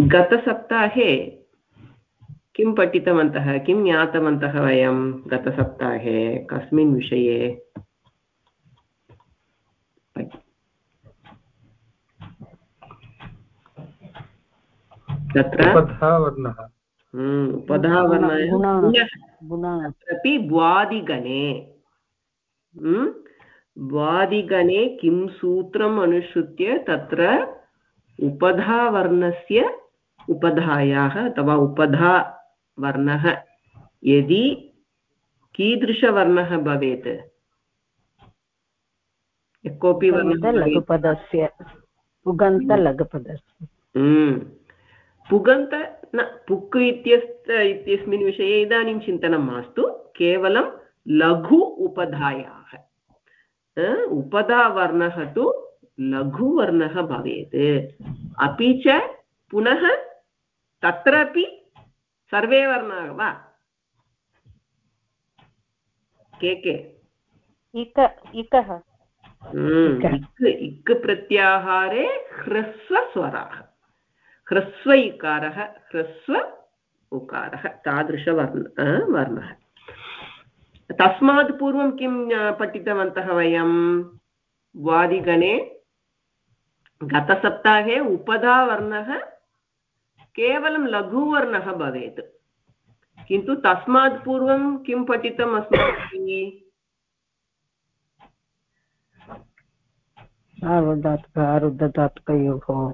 गतसप्ताहे किं पठितवन्तः किं ज्ञातवन्तः वयं गतसप्ताहे कस्मिन् विषये? तत्र? तत्रापि द्वादिगणे द्वादिगणे किं सूत्रम् अनुसृत्य तत्र उपधावर्णस्य उपधायाः अथवा उपधावर्णः। यदि कीदृशवर्णः भवेत्? कोऽपि लघुपदस्य पुगन्तलघुपदस्य। पुगन्त न पुक् इत्यस्त इत्यस्मिन् विषये इदानीं चिन्तनं मास्तु। केवलं लघु उपधायाः। उपधावर्णः तु लघुवर्णः भवेत्। अपि च पुनः तत्रापि सर्वे वर्णाः वा? के के? इक इकः। इक्। इक् प्रत्याहारे ह्रस्वस्वराः। ह्रस्व इकारः ह्रस्व उकारः तादृशवर्ण वर्णः। तस्मात् पूर्वं किं पठितवन्तः वयं? वादिगणे गतसप्ताहे उपधावर्णः केवलं लघुवर्णः भवेत्। किन्तु तस्मात् पूर्वं किं पठितम् अस्माभिः? आरुद्धधातुकयोः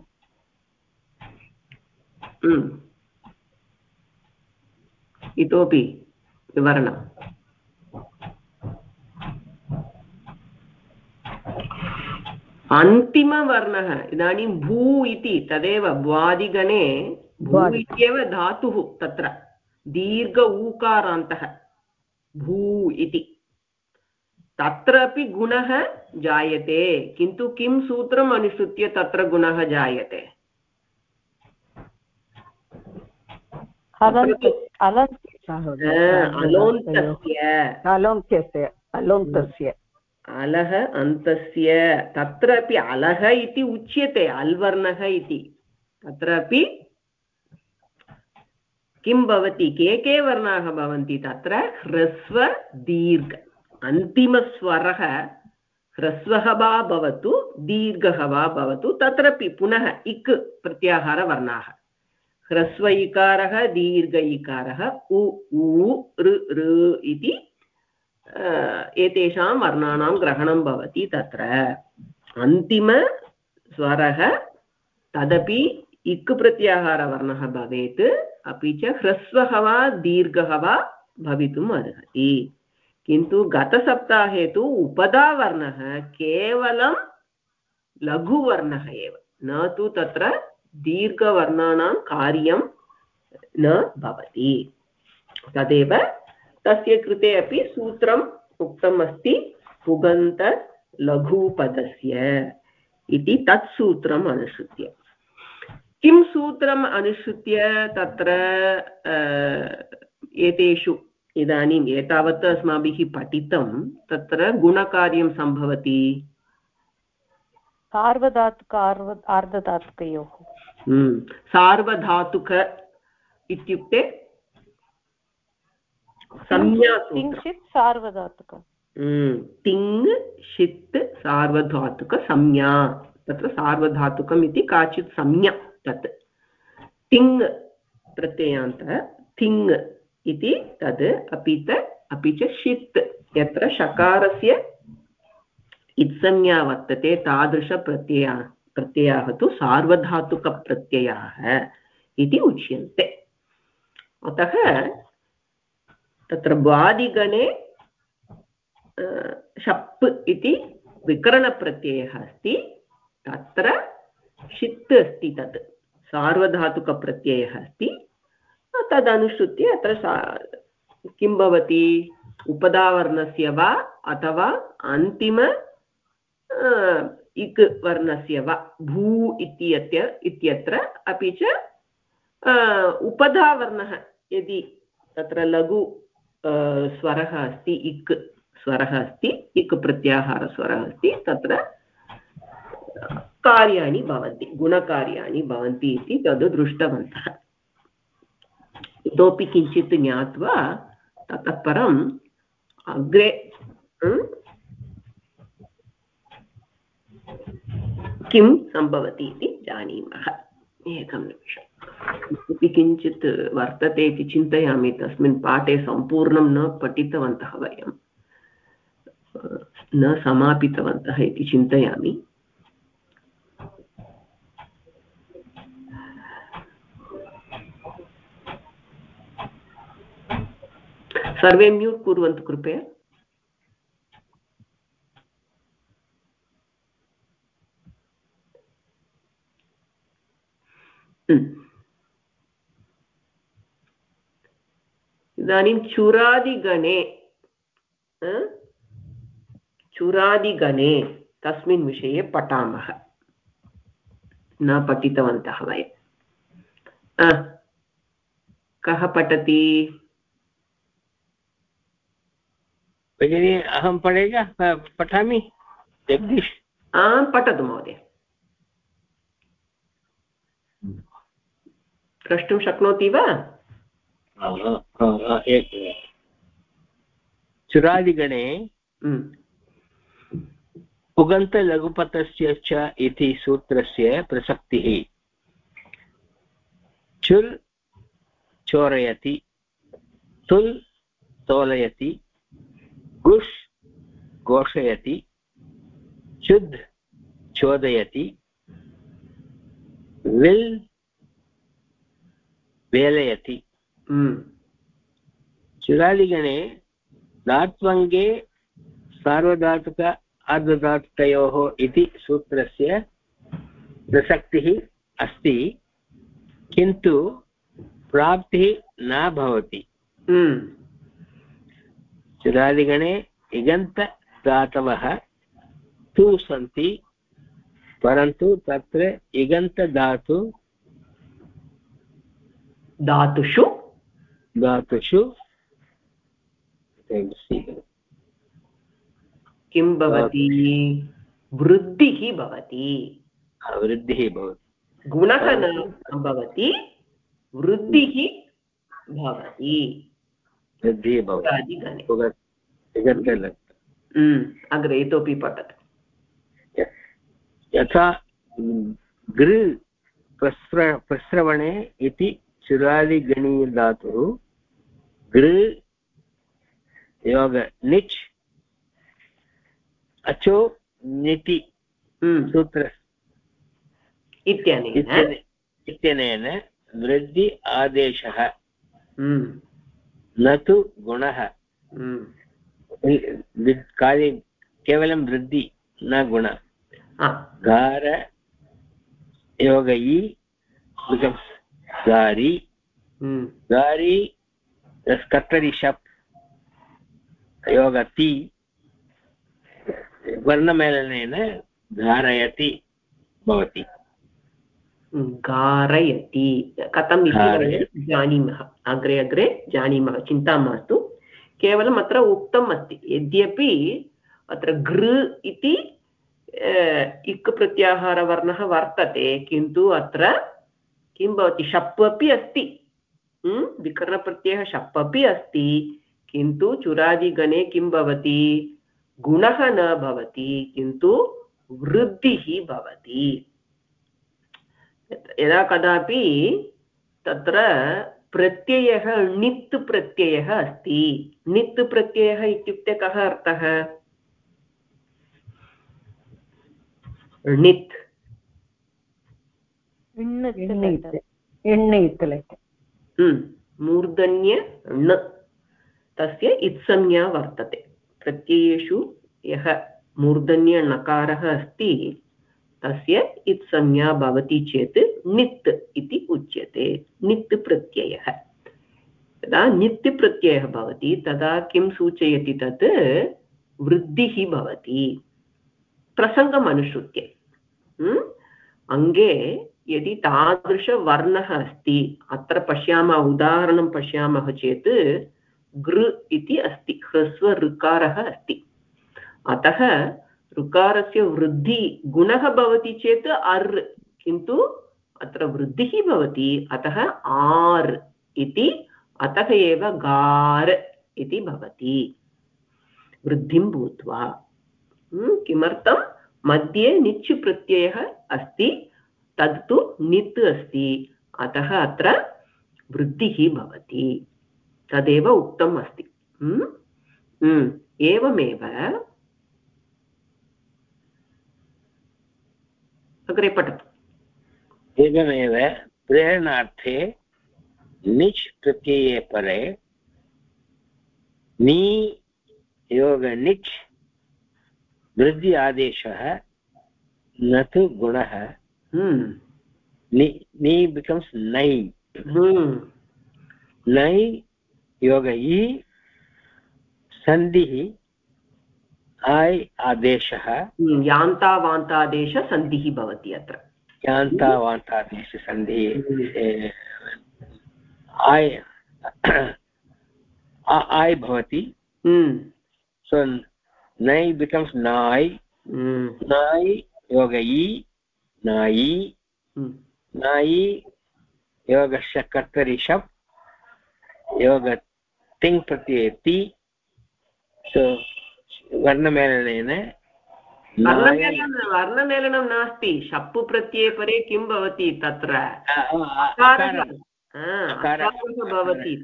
हम्म। इतोपि विवरणम्। अन्तिमवर्णः इदानीं भू इति तदेव भ्वादिगणे भू इत्येव धातुः तत्र दीर्घ ऊकारान्तः भू इति। तत्रापि गुणः जायते किन्तु किं सूत्रम् अनुसृत्य तत्र गुणः जायते? अलोन्त्यस्य अलोन्तस्य अलः अन्तस्य तत्रापि अलः इति उच्यते अल्वर्णः इति। तत्रापि किं भवति के के वर्णाः भवन्ति तत्र? ह्रस्व दीर्घ। अन्तिमस्वरः ह्रस्वः वा भवतु दीर्घः वा भवतु तत्रापि पुनः इक् प्रत्याहारवर्णाः। ह्रस्व इकारः दीर्घ इकारः उ, ऋ ऋ इति एतेषां वर्णानां ग्रहणं भवति तत्र। अन्तिमस्वरः, तदपि इक् प्रत्याहारवर्णः भवेत्, अपि च ह्रस्वः वा, दीर्घः वा भवितुम् अर्हति। किन्तु गतसप्ताहे तु उपदावर्णः केवलं लघुवर्णः एव। न तु तत्र दीर्घवर्णानां कार्यं न भवति। तदेव तस्य कृते अपि सूत्रम् उक्तम् अस्ति पुगन्तलघुपदस्य इति तत् सूत्रम् अनुसृत्य। किं सूत्रम् अनुसृत्य तत्र एतेषु इदानीम् एतावत् अस्माभिः पठितं, तत्र गुणकार्यं सम्भवति? आर्धधातुकयोः। सार्वधातुक इत्युक्ते संज्ञाशित् सार्वधातुक हम्म। तिङ् षित् सार्वधातुकसंज्ञा तत्र सार्वधातुकम् इति काचित् संज्ञा तत् तिङ् प्रत्ययान्त तिङ् इति तद् अपि च अपि च षित् यत्र शकारस्य इत्संज्ञा वर्तते तादृशप्रत्यया प्रत्ययाः तु सार्वधातुकप्रत्ययाः इति उच्यन्ते। अतः तत्र वादिगणे शप् इति विकरणप्रत्ययः अस्ति। तत्र षित् अस्ति तत्, सार्वधातुकप्रत्ययः अस्ति। तदनुसृत्य अत्र सा, किं भवति? उपदावर्णस्य वा अथवा अन्तिम इक् वर्णस्य वा भू इत्यत्र इत्यत्र अपि च उपधावर्णः, यदि तत्र लघु स्वरः अस्ति, इक् स्वरः अस्ति, इक् प्रत्याहारस्वरः अस्ति, तत्र कार्याणि भवन्ति, गुणकार्याणि भवन्ति इति तद् दृष्टवन्तः। इतोपि किञ्चित् ज्ञात्वा ततः परम् अग्रे किं सम्भवति इति जानीमः। एकं निमिषम्। किञ्चित् वर्तते इति चिन्तयामि, तस्मिन् पाठे सम्पूर्णं न पठितवन्तः वयं। न समापितवन्तः इति चिन्तयामि। सर्वे म्यूट् कुर्वन्तु कृपया। इदानीं चुरादिगणे चुरादिगणे तस्मिन् विषये पठामः। न पठितवन्तः वयं। कः पठति? भगिनि अहं पठेगा? पठामि? जगदीश। पठतु महोदय। द्रष्टुं शक्नोति वा? चुरादिगणे पुगन्तलघुपथस्य च इति सूत्रस्य प्रसक्तिः। चुर् चोरयति तुल् तोलयति गुष् घोषयति चुद् चोदयति विल् वेलयति चुरादिगणे धात्वङ्गे सार्वधातुक अर्धधातुकयोः इति सूत्रस्य प्रसक्तिः अस्ति किन्तु प्राप्तिः न भवति चुरादिगणे इगन्तदातवः तु सन्ति परन्तु तत्र इगन्तधातु धातुषु? धातुषु। किं भवति? वृद्धिः भवति। वृद्धिः भवति। गुणः न भवति वृद्धिः भवति। वृद्धिः भवति। अग्रे इतोपि पठतु। यथा गृ प्रस्र प्रस्रवणे इति चुरादिगणीयधातुः गृ योग निच् अचो निति सूत्र। इत्यनेन। इत्यनेन वृद्धि आदेशः। न तु गुणः। कार्य केवलं वृद्धि न गुण। गार योग gari. Gari is कर्तरि शप् योगति वर्णमेलनेन धारयति भवति गारयति कथम् इति जानीमः अग्रे अग्रे जानीमः चिन्ता मास्तु केवलम् अत्र उक्तम् अस्ति यद्यपि अत्र गृ इति इक् प्रत्याहारवर्णः वर्तते किन्तु अत्र किं भवति? शप् अपि अस्ति। विकरणप्रत्ययः शप् अपि अस्ति। किन्तु चुरादिगणे किं भवति? गुणः न भवति। किन्तु वृद्धिः भवति। यदा कदापि तत्र प्रत्ययः णित् प्रत्ययः अस्ति। णित् प्रत्ययः इत्युक्ते कः अर्थः? णित् मूर्धन्य ण तस्य इत्संज्ञा वर्तते प्रत्ययेषु यः मूर्धन्यणकारः अस्ति तस्य इत्संज्ञा भवति चेत् नित् इति उच्यते नित् प्रत्ययः यदा नित् प्रत्ययः भवति तदा किं सूचयति तत् वृद्धिः भवति प्रसङ्गम् अनुसृत्य अङ्गे यदि तादृशवर्णः अस्ति, अत्र पश्यामः, उदाहरणं पश्यामः चेत् गृ इति अस्ति ह्रस्व ऋकारः अस्ति। अतः ऋकारस्य वृद्धि गुणः भवति चेत् अर्, किन्तु अत्र वृद्धिः भवति, अतः आर् इति, अतः एव गार् इति भवति। वृद्धिं भूत्वा। किमर्थं? मध्ये निच् प्रत्ययः अस्ति। तत्तु नित् अस्ति। अतः अत्र वृद्धिः भवति। तदेव उक्तम् अस्ति। एवमेव अग्रे पठतु। एवमेव प्रेरणार्थे निच् प्रत्यये परे नी योग निच् वृद्धि आदेशः न तु गुणः। नी बिकम्स् नै नै योग इ सन्धिः आय् आदेशः यान्तावान्तादेशसन्धिः भवति अत्र यान्तावान्तादेशसन्धिः आय् आय् भवति सो नै बिकम्स् नाय् नाय् योग इ नायि नायि योगस्य कर्तरि शप् योग तिङ् प्रत्ययति सो वर्णमेलनेन वर्णमेलनं नास्ति शप्पु प्रत्यये परे किं भवति तत्र भवति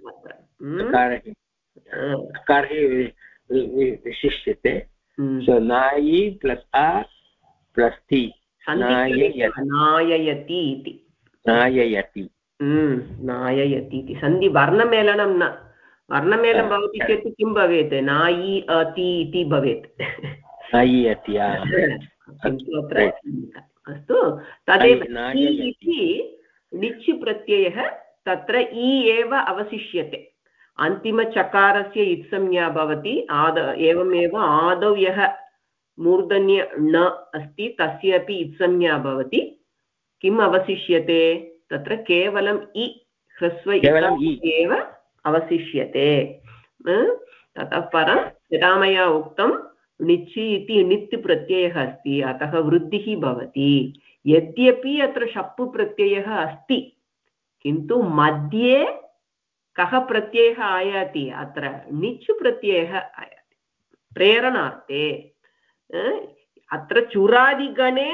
विशिष्यते सो नायि प्लस् अ प्लस् ति नाययति इति। नाययति। नाययति इति। सन्धि वर्णमेलनं न। वर्णमेलनं भवति चेत् किं भवेत्? नायि अति इति भवेत्। किन्तु अत्र अस्तु तदेव इति निच् प्रत्ययः तत्र इ एव अवशिष्यते। अन्तिमचकारस्य इत्संज्ञा भवति आद एवमेव आदौ यः मूर्धन्य ण अस्ति तस्य अपि इत्संज्ञा भवति। किम् अवशिष्यते? तत्र केवलम् इ ह्रस्व एव अवशिष्यते। ततः परं यदा मया उक्तं णिचि इति णित् प्रत्ययः अस्ति अतः वृद्धिः भवति। यद्यपि अत्र शप्पु प्रत्ययः अस्ति किन्तु मध्ये कः प्रत्ययः आयाति? अत्र णिच् प्रत्ययः आयाति। प्रेरणार्थे। अत्र चुरादिगणे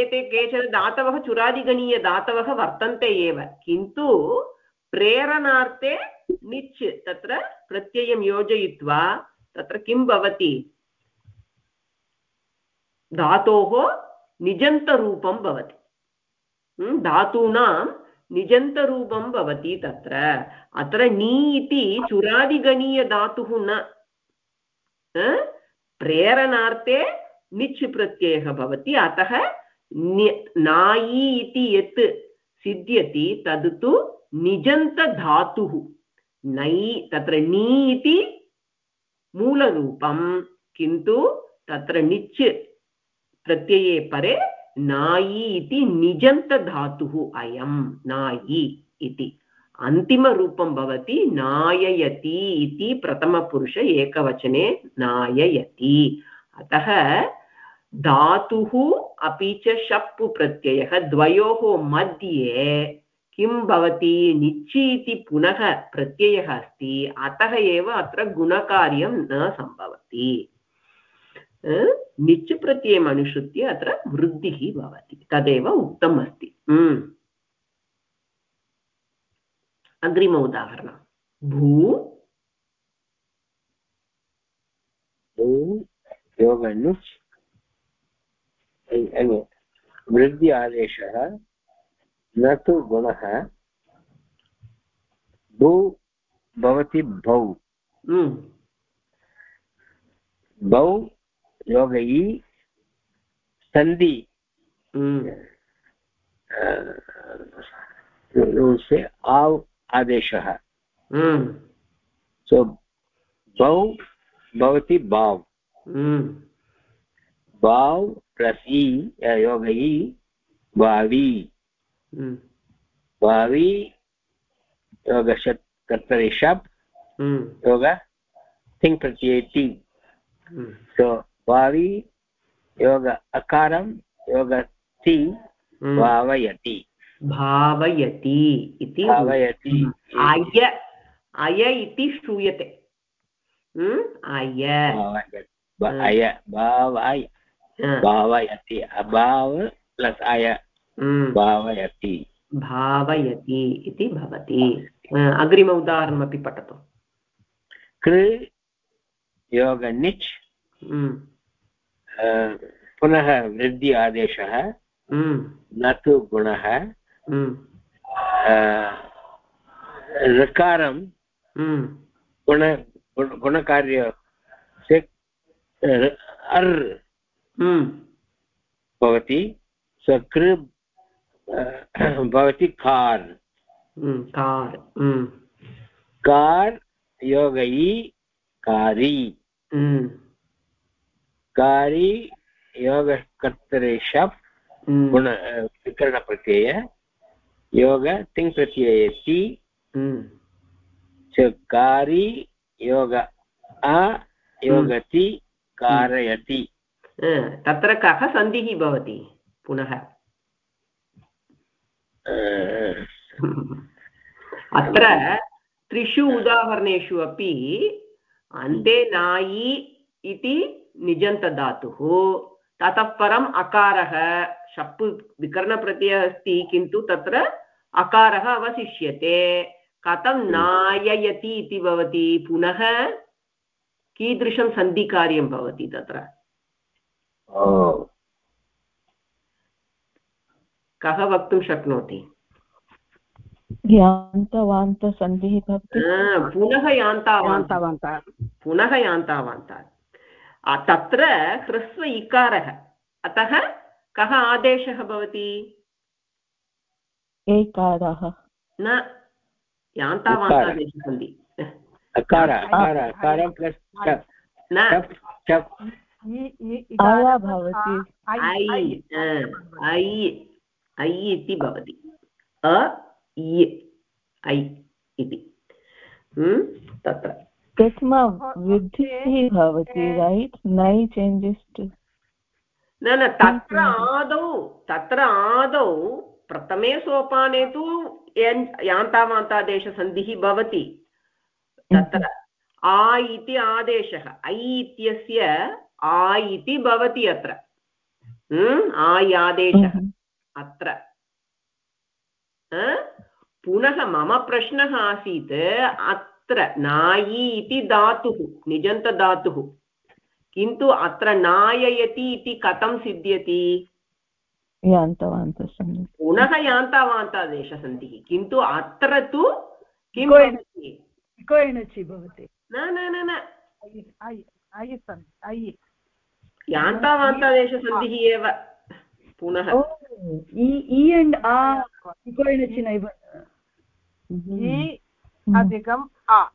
एते केचन धातवः चुरादिगणीयधातवः वर्तन्ते एव किन्तु प्रेरणार्थे निच् तत्र प्रत्ययं योजयित्वा तत्र किं भवति धातोः निजन्तरूपं भवति धातूनां निजन्तरूपं भवति तत्र अत्र नी इति चुरादिगणीयधातुः न प्रेरणार्थे निच् प्रत्ययः भवति। अतः नायी इति यत् सिद्ध्यति, तद् तु निजन्तधातुः। नै तत्र नी इति मूलरूपं किन्तु तत्र निच् प्रत्यये परे नायी इति निजन्तधातुः अयं, नायी इति। अन्तिमरूपं भवति नाययति इति प्रथमपुरुष एकवचने नाययति। अतः धातुः अपि च शप् प्रत्ययः द्वयोः मध्ये किं भवति निच्चि इति पुनः प्रत्ययः अस्ति, अतः एव अत्र गुणकार्यं न सम्भवति। निच् प्रत्ययम् अनुसृत्य अत्र वृद्धिः भवति, तदेव उक्तम् अस्ति अग्रिम उदाहरणं। भू। भू वृद्धि आदेशः न तु गुणः। भू भवति भौ। भौ योगयी सन्धि। से आव्। आदेशः। सो बौ भवति बाव् बाव् प्लस् इ योग इ भावी भावी योगशत् कर्तरि शप् योग थिङ् प्रत्ययति सो भावी योग अकारं योगति हम्म। भावयति। भावयति इति अय अय इति। श्रूयते? अय भावयति। अभाव प्लस् अय। भावयति। भावयति इति भवति। अग्रिम उदाहरणमपि पठतु। कृ योग निच्। पुनः वृद्धि आदेशः। न तु गुणः। ऋकारं गुण गुण- गुणकार्य अर् भवति सकृ भवति कार् कार् कार् योगयी कारी कारी योगकर्तरे शप् गुण विकरणप्रत्यय योग तिङ् प्रत्ययति हम्म, च कारी योग आ योगति कारयति तत्र कः सन्धिः भवति? पुनः. अत्र त्रिषु उदाहरणेषु अपि अन्ते नायि इति निजन्तधातुः ततः परम् अकारः शप् विकरणप्रत्ययः अस्ति किन्तु तत्र अकारः अवशिष्यते। कथं नाययति इति भवति। पुनः कीदृशं सन्धिकार्यं भवति तत्र? कः वक्तुं शक्नोति? यान्तवान्तसन्धिः भवति। पुनः यान्तावान्त पुनः यान्तावान्तात् तत्र ह्रस्व इकारः। अतः कः आदेशः भवति? एकारः न यान्तावान्तादेशः सन्ति भवति। ऐ ऐ इति भवति। अ ऐ इति। हम्म, तत्र। प्रथमा वृद्धिः भवति रैट् नै चेञ्जस् टु न न तत्र आदौ तत्र आदौ प्रथमे सोपाने तु यन्- यान्तावान्तादेशसन्धिः भवति। तत्र आ इति आदेशः ऐ इत्यस्य आ इति भवति अत्र। हम्म, आय् आदेशः अत्र। पुनः मम प्रश्नः आसीत् अत्र नायि इति धातुः निजन्तधातुः। किन्तु अत्र नाययति इति कथं सिद्ध्यति? यान्तवान्तसन्धिः पुनः यान्तावान्तादेशसन्धिः किन्तु अत्र तु किं भवति? इको एणचि भवति। न न न न। यान्तावान्तादेशसन्धिः एव। पुनः। इ एण्ड् आ इको नैव। इ अधिकम् आ।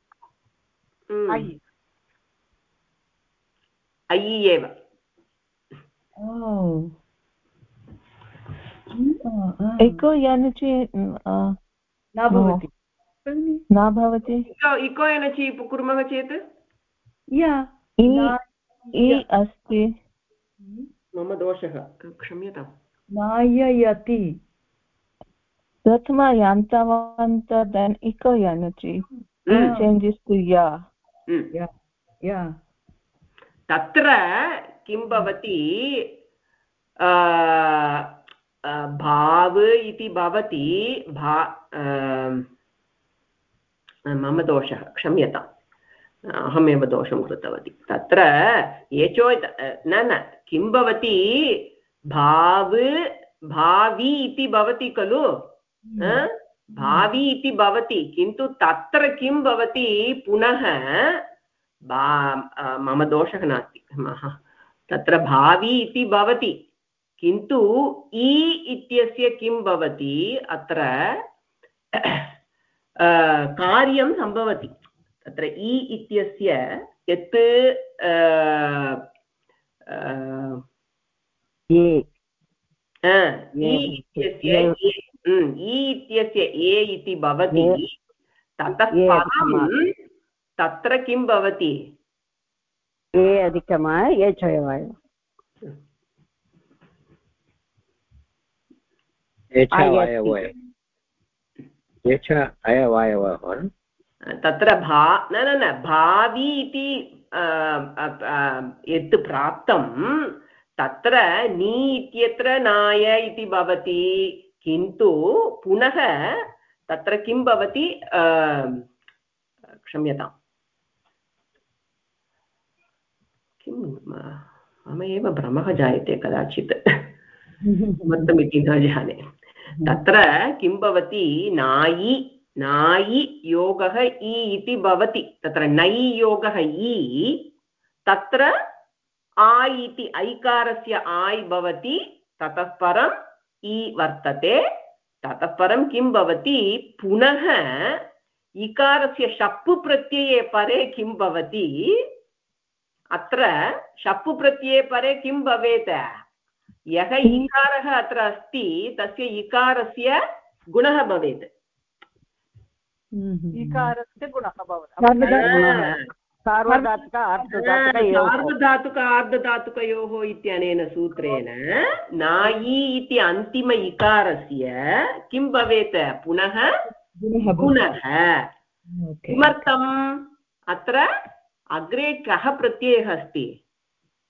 ऐ एव। एको यानचि न भवति। न भवति। इको इको एनचि कुर्मः चेत्? या। इ न- इ अस्ति। मम दोषः। क्षम्यताम्। नाययति प्रथमा यान्तवान्त देन् इको यानचि। Hmm, changes to yeah. Yeah. तत्र किं भवति? भाव इति भवति भा मम दोषः क्षम्यताम्। अहमेव दोषं कृतवती। तत्र एचो न न किं भवति? भाव भावी इति भवति खलु? भावी इति भवति किन्तु तत्र किं भवति? पुनः मम दोषः नास्ति। तत्र भावी इति भवति। किन्तु इ इत्यस्य किं भवति अत्र कार्यं सम्भवति। तत्र इ इत्यस्य यत् ये इ इत्यस्य। ए हम्म, इत्यस्य ए इति भवति। ततः परं तत्र किं भवति? ए अधिकमा ये चयवाय। अयवायवः तत्र भा न न न भावि इति यत् प्राप्तं तत्र नी इत्यत्र नाय इति भवति किन्तु पुनः तत्र किं भवति क्षम्यताम्। किं मम एव भ्रमः जायते कदाचित्। किमर्थमिति न जाने। तत्र किं भवति? नायि नायि योगः इ इति भवति। तत्र नै योगः इ, तत्र आ इति ऐकारस्य आय् भवति, ततः परम् इ वर्तते। ततः परं किं भवति? पुनः इकारस्य शप्पु प्रत्यये परे किं भवति? अत्र शप्पु प्रत्यये परे किं भवेत्? यः इकारः अत्र अस्ति तस्य इकारस्य गुणः भवेत् इकारस्य गुणः भवति सार्वधातुक सार्वधातुक आर्धधातुकयोः इत्यनेन सूत्रेण नायि इति अन्तिम इकारस्य किं भवेत् पुनः गुणः किमर्थम् अत्र अग्रे कः प्रत्ययः अस्ति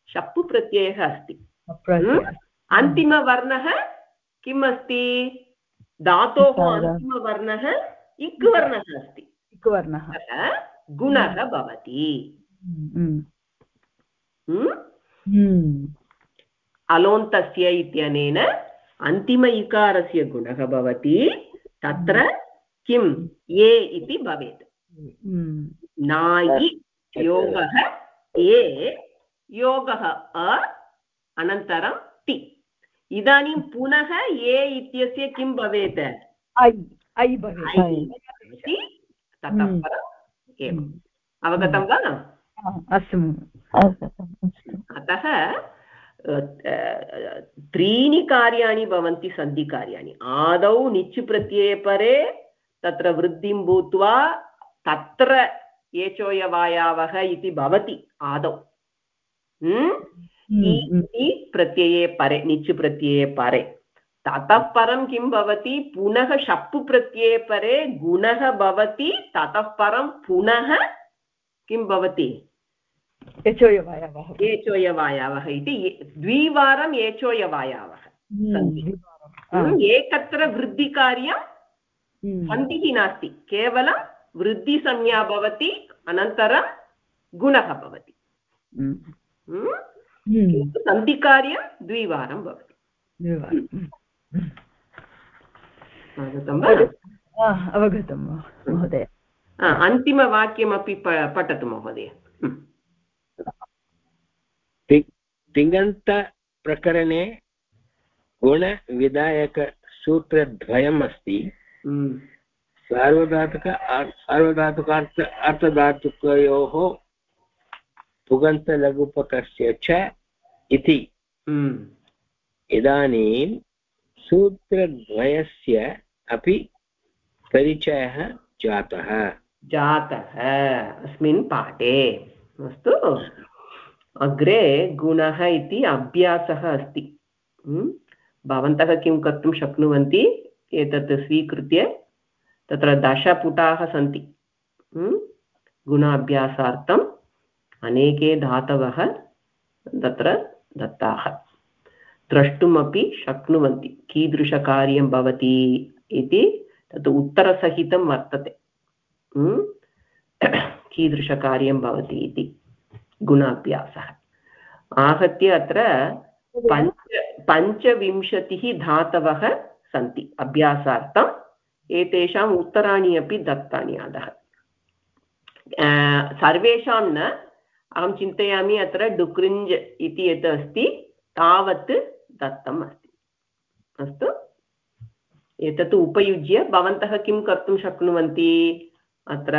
शप्पु प्रत्ययः अस्ति अन्तिमवर्णः किम् अस्ति धातोः अन्तिमवर्णः इक् वर्णः अस्ति। इक् वर्णः गुणः भवति। अलोन्तस्य इत्यनेन अन्तिम इकारस्य गुणः भवति। तत्र किं ये इति भवेत्। नायि योगः ए योगः अ अनन्तरं ति इदानीं पुनः ए इत्यस्य किं भवेत्? ततः परं एवम्। अवगतं वा? अस्तु। अतः त्रीणि कार्याणि भवन्ति सन्धिकार्याणि आदौ निच् प्रत्यये परे तत्र वृद्धिं भूत्वा तत्र एचोयवायावः इति भवति आदौ। प्रत्यये परे निच् प्रत्यये परे। ततः परं किं भवति? पुनः शप्पु प्रत्यये परे गुणः भवति ततः परं पुनः किं भवति? एचोयवायावः एचोयवायावः इति द्विवारम् एचोयवायावः एकत्र वृद्धिकार्यं सन्धिः नास्ति। केवलं वृद्धिसंज्ञा भवति अनन्तरं गुणः भवति। सन्धिकार्यं द्विवारं भवति। अवगतं वा? अवगतं महोदय. अन्तिमवाक्यमपि पठतु महोदय. तिङन्तप्रकरणे गुणविधायकसूत्रद्वयम् अस्ति सार्वधातुक सार्वधातुकार्थ अर्थधातुकयोः पुगन्तलघुपकस्य च इति। इदानीं सूत्रद्वयस्य अपि परिचयः जातः। जातः। अस्मिन् पाठे। अस्तु। अग्रे गुणः इति अभ्यासः अस्ति। भवन्तः किं कर्तुं शक्नुवन्ति? एतत् स्वीकृत्य तत्र दशपुटाः सन्ति। गुणाभ्यासार्थम् अनेके धातवः तत्र दत्ताः द्रष्टुमपि शक्नुवन्ति कीदृशकार्यं भवति इति तत् उत्तरसहितं वर्तते कीदृशकार्यं भवति इति गुणाभ्यासः आहत्य अत्र पञ्च पञ्चविंशतिः धातवः सन्ति अभ्यासार्थम् एतेषाम् उत्तराणि अपि दत्तानि अधः सर्वेषां न अहं चिन्तयामि अत्र डुक्रिञ्ज् इति यत् अस्ति तावत् दत्तम् अस्ति अस्तु एतत् उपयुज्य भवन्तः किं कर्तुं शक्नुवन्ति अत्र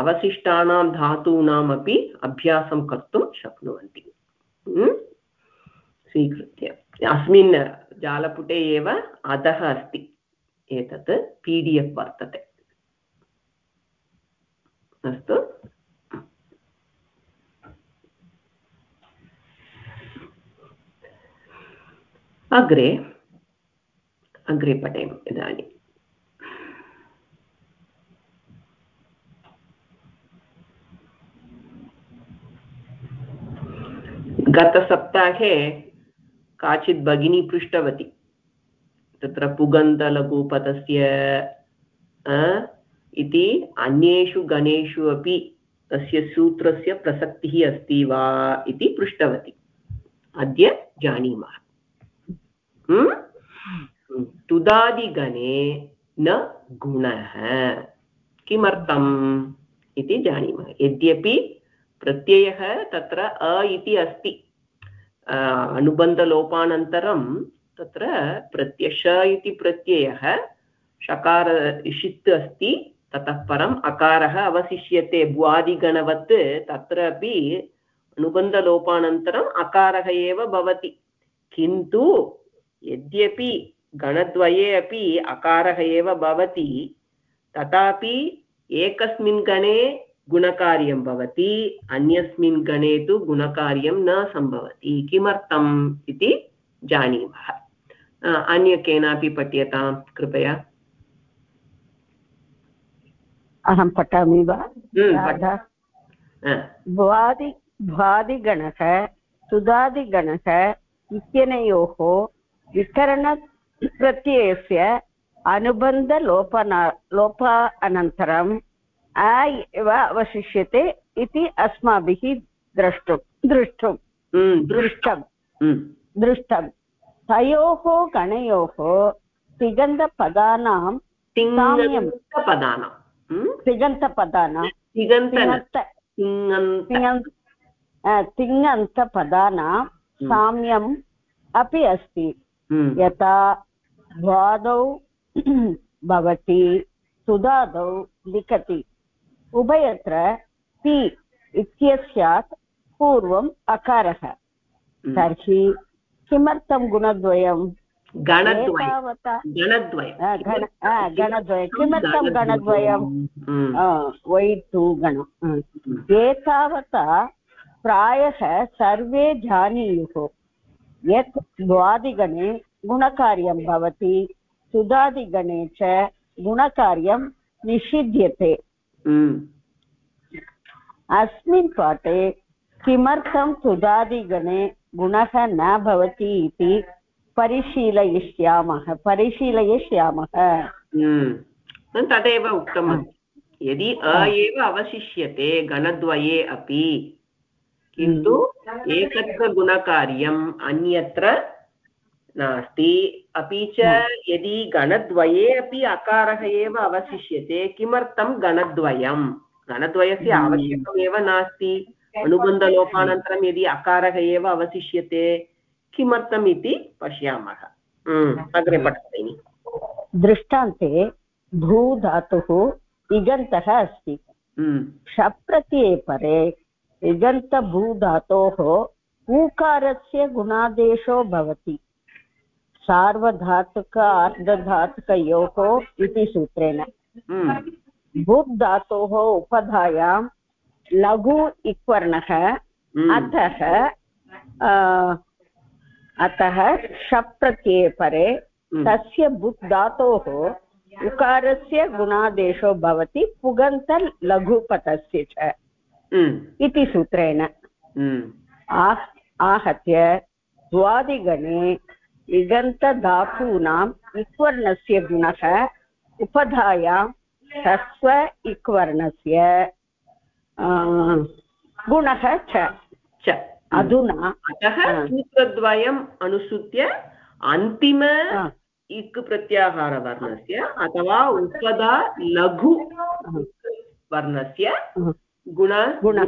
अवशिष्टानां धातूनामपि अभ्यासं कर्तुं शक्नुवन्ति स्वीकृत्य अस्मिन् जालपुटे एव अधः अस्ति एतत् पी डि एफ् वर्तते अस्तु अग्रे अग्रे पठेम इदानीम् गतसप्ताहे काचित् भगिनी पृष्टवती, तत्र पुगन्तलघुपथस्य इति अन्येषु गणेषु अपि तस्य सूत्रस्य प्रसक्तिः अस्ति वा इति पृष्टवती। अद्य जानीमः। तुदादिगणे न गुणः किमर्थम् इति जानीमः यद्यपि प्रत्ययः तत्र अ इति अस्ति अनुबन्धलोपानन्तरं तत्र प्रत्यश इति प्रत्ययः शकार षित् अस्ति ततः परम् अकारः अवशिष्यते भुवादिगणवत् तत्रापि अनुबन्धलोपानन्तरम् अकारः एव भवति किन्तु यद्यपि गणद्वये अपि अकारः एव भवति तथापि एकस्मिन् गणे गुणकार्यं भवति अन्यस्मिन् गणे तु गुणकार्यं न सम्भवति। किमर्थम् इति जानीमः। अन्य केनापि पठ्यतां कृपया। अहं पठामि वा? भ्वादि भ्वादिगणः सुधादिगणः इत्यनयोः विकरणप्रत्ययस्य अनुबन्धलोपना लोपा अनन्तरम् आ एव अवशिष्यते इति अस्माभिः द्रष्टुं द्रष्टुं दृष्टं दृष्टं तयोः गणयोः तिगन्तपदानां तिङन्तपदानां तिङन्तपदानां तिङन्तपदानां साम्यम् अपि अस्ति यथा द्वादौ भवति सुधादौ लिखति। उभयत्र पि इत्यस्यात् पूर्वम् अकारः। तर्हि किमर्थं गुणद्वयं? गणद्वयं। किमर्थं गणद्वयं। वै टु गण एतावता प्रायः सर्वे जानीयुः। यत् द्वादिगणे गुणकार्यं भवति सुधादिगणे च गुणकार्यं निषिध्यते। अस्मिन् पाठे किमर्थं सुधादिगणे गुणः न भवति इति परिशीलयिष्यामः परिशीलयिष्यामः? तदेव उक्तम् यदि अ एव अवशिष्यते गणद्वये अपि किन्तु एकत्र गुणकार्यम् अन्यत्र नास्ति। अपि च यदि गणद्वये अपि अकारः एव अवशिष्यते किमर्थं गणद्वयं? गणद्वयस्य आवश्यकमेव नास्ति। अनुबन्धलोपानन्तरं यदि अकारः एव अवशिष्यते किमर्थम् इति पश्यामः। अग्रे पठति दृष्टान्ते भू धातुः इगन्तः अस्ति शप्रत्यये परे इगन्तभूधातोः ऊकारस्य गुणादेशो भवति। सार्वधातुक अर्धधातुकयोः इति सूत्रेण। भुक् धातोः उपधायां लघु इक्वर्णः अतः अतः शप् प्रत्यये परे तस्य बुक् धातोः उकारस्य गुणादेशो भवति पुगन्तलघुपथस्य च। इति सूत्रेण। आहत्य द्वादिगणे इगन्तधातूनाम् इक्वर्णस्य गुणः उपधायां ह्रस्व इक्वर्णस्य गुणः च। अधुना अतः सूत्रद्वयम् अनुसृत्य अन्तिम इक् प्रत्याहारवर्णस्य अथवा उपदा लघु वर्णस्य गुण गुणः।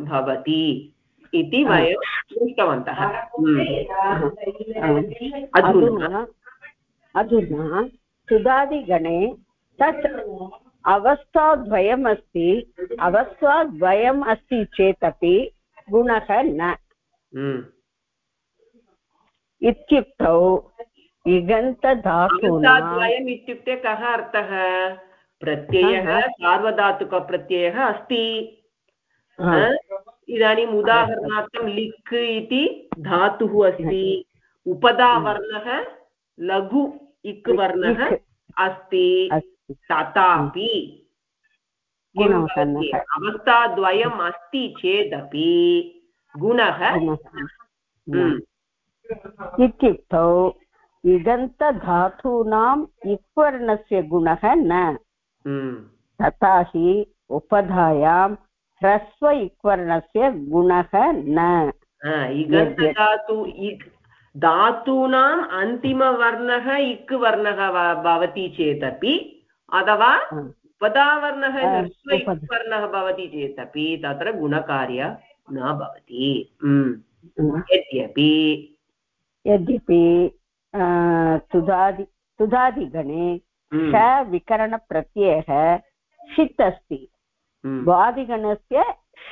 भवति इति वयं दृष्टवन्तः। अधुना। अधुना। सुधादिगणे तत् अवस्थाद्वयमस्ति। अवस्थाद्वयम् अस्ति चेदपि गुणः न। इत्युक्तौ इगन्तधातुद्वयम् इत्युक्ते कः अर्थः? प्रत्ययः सार्वधातुकप्रत्ययः अस्ति। इदानीम् उदाहरणार्थं लिक् इति धातुः अस्ति। उपदावर्णः लघु इक् वर्णः अस्ति। तथापि? अवस्थाद्वयम् अस्ति चेदपि। गुणः हम्म, इत्युक्तौ इगन्तधातूनाम् इक्वर्णस्य गुणः न। तथा हि उपधायां ह्रस्व इक्वर्णस्य गुणः न। धातूनाम् अन्तिमवर्णः इक् वर्णः भवति चेदपि अथवा उपधावर्णः ह्रस्व इक्। वर्णः भवति चेदपि तत्र गुणकार्य न भवति। हम्म, यद्यपि। यद्यपि अ, तुदादि हम्म, श विकरणप्रत्ययः षित् अस्ति हम्म, वादिगणस्य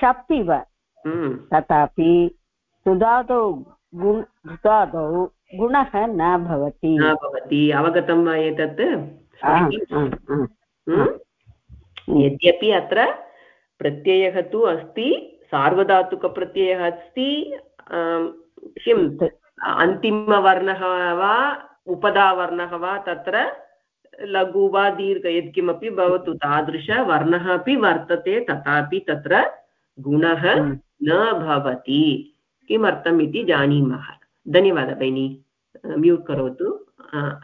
शप् इव हम्म, तथापि तुदादौ गुण तुदादौ गुणः न भवति। न भवति। अवगतं वा एतत्। हम्म? यद्यपि अत्र प्रत्ययः तु अस्ति सार्वधातुकप्रत्ययः अस्ति किम्? अन्तिमवर्णः वा उपधावर्णः वा तत्र लघु वा दीर्घ यत्किमपि भवतु तादृशवर्णः अपि वर्तते तथापि तत्र गुणः हम्म। न भवति। किमर्थम् इति जानीमः। धन्यवादः भगिनी। म्यूट् करोतु।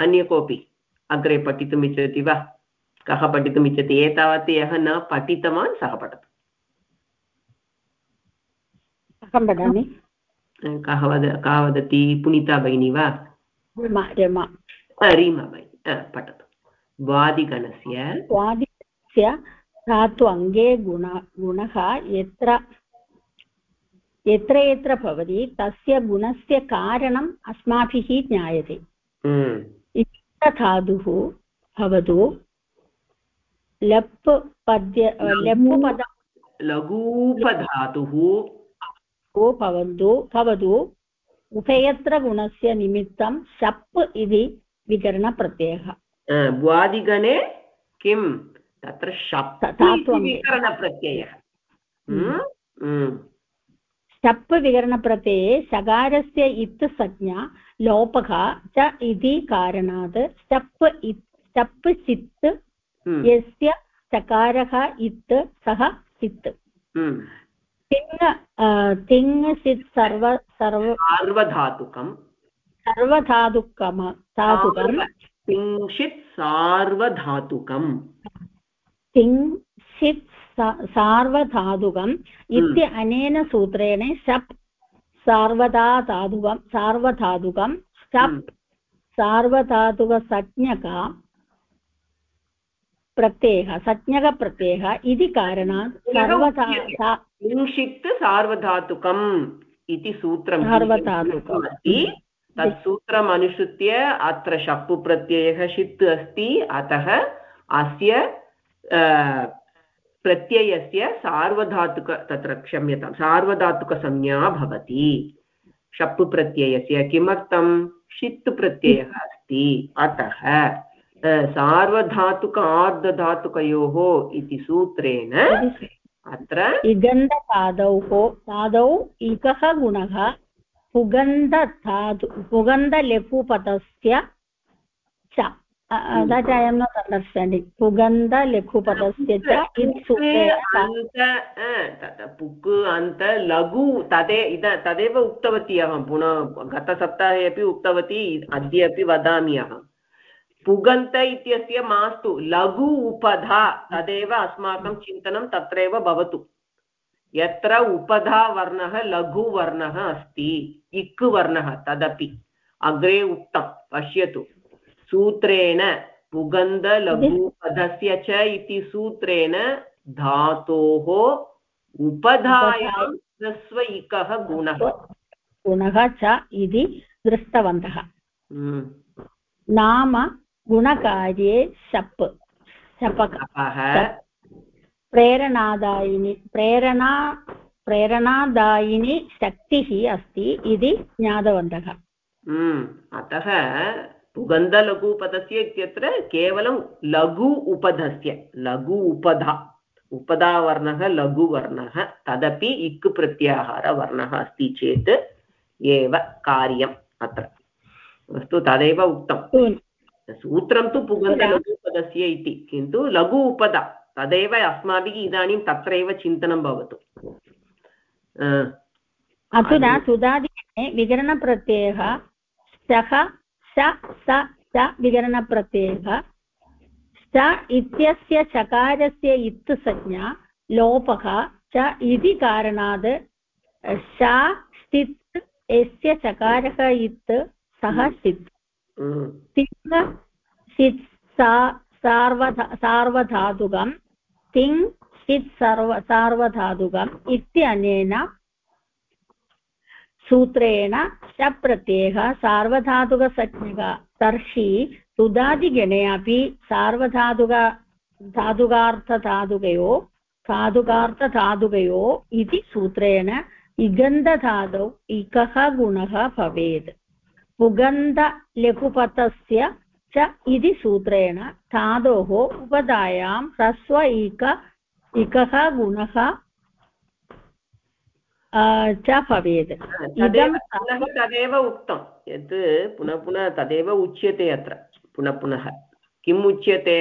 अन्य कोऽपि अग्रे पठितुम् इच्छति वा? कः पठितुम् इच्छति एतावत् यः न पठितवान् सः पठतु। अहं कः वद का वदति? पुनिता भगिनी वा? रीमा भगिनी। पठतु। वादिगणस्य। स्वादिस्य धातु अङ्गे गुण गुणः यत्र यत्र यत्र भवति तस्य गुणस्य कारणम् अस्माभिः ज्ञायते। हम्म, धातुः भवतु लप् पद्य लप् पद लघूपधातुः। भवन्तु भवतु उभयत्र गुणस्य निमित्तं शप् इति विकरणप्रत्ययः। भ्वादिगणे किं तत्र शप् धातु विकरणप्रत्ययः हम्म, हम्म, शप् विकरणप्रत्यये सकारस्य इत् संज्ञा लोपः च इति कारणात् शप् इत् शप् सित् हम्म, यस्य सकारः इत् सः सित्। हम्म। तिङ् तिङ् सित् सर्व सर्व सार्वधातुकं सर्वधातुकम धातुकं किञ्चित् सार्वधातुकम् सा- सार्वधातुकम् इति अनेन सूत्रेण शप् सार्वधाधातुकं सार्वधातुकं हम्म। शप् सार्वधातुकसंज्ञका प्रत्ययः संज्ञकप्रत्ययः इति कारणात् सर्वधा सार्वधातुकम् इति सूत्रं सार्वधातुकम्। तत् सूत्रम् अनुसृत्य अत्र शप्पु प्रत्ययः षित् अस्ति। अतः अस्य प्रत्ययस्य सार्वधातुक तत्र क्षम्यतां सार्वधातुकसंज्ञा भवति। शप् प्रत्ययस्य किमर्थं? षित् प्रत्ययः अस्ति। अतः सार्वधातुक आर्धधातुकयोः इति सूत्रेण अत्र इगन्धधातोः धातौ इकः गुणः पुगन्धधातु पुगन्धलघुपदस्य च। That I am not understanding पुगन्धलघुपदस्य च पुक् अन्त लघु तदे इद तदेव उक्तवती अहं पुनः गतसप्ताहे अपि उक्तवती अद्य अपि वदामि अहं। पुगन्त इत्यस्य मास्तु लघु उपधा तदेव अस्माकं चिन्तनं तत्रैव भवतु। यत्र उपधा वर्णः लघुवर्णः अस्ति इक् वर्णः तदपि। अग्रे उक्तं पश्यतु। सूत्रेण पुगन्धलघुपधस्य च इति सूत्रेण धातोः उपधायां ह्रस्व इकः गुणः। गुणः च इति दृष्टवन्तः। हम्म। नाम गुणकार्ये शप् शपक। प्रेरणादायिनी प्रेरणा प्रेरणादायिनी शक्तिः अस्ति इति ज्ञातवन्तः। हम्म। अतः पुगन्धलघुपदस्य इत्यत्र केवलं लघु उपधस्य लघु उपधा उपधावर्णः लघुवर्णः तदपि इक् प्रत्याहारवर्णः अस्ति चेत् एव कार्यम् अत्र। अस्तु तदेव उक्तं। सूत्रं तु पुगन्तलघु उपदस्य इति किन्तु लघु उपदा। तदेव अस्माभिः इदानीं तत्रैव चिन्तनं भवतु अधुना सुदादिगणे विकरणप्रत्ययः सः स स स विकरणप्रत्ययः स इत्यस्य चकारस्य इत् संज्ञा लोपः च इति कारणात् श स्थित् यस्य चकारः इत् सः स्थित् सार्वधा सार्वधातुकं तिङ् सित् सर्व सार्वधातुकम् इत्यनेन सूत्रेण शप्रत्ययः सार्वधातुकसंज्ञक तर्हि तुदादिगणे अपि सार्वधातुक धातुकार्थधातुकयो धातुकार्थधातुकयो इति सूत्रेण इगन्धधातौ इकः गुणः भवेत्। पुगन्धलघुपथस्य च इति सूत्रेण धातोः उपधायां ह्रस्व इक इकः गुणः च भवेत्। तदेव उक्तं यत् पुनः पुनः तदेव उच्यते अत्र पुनः पुनः। किम् उच्यते?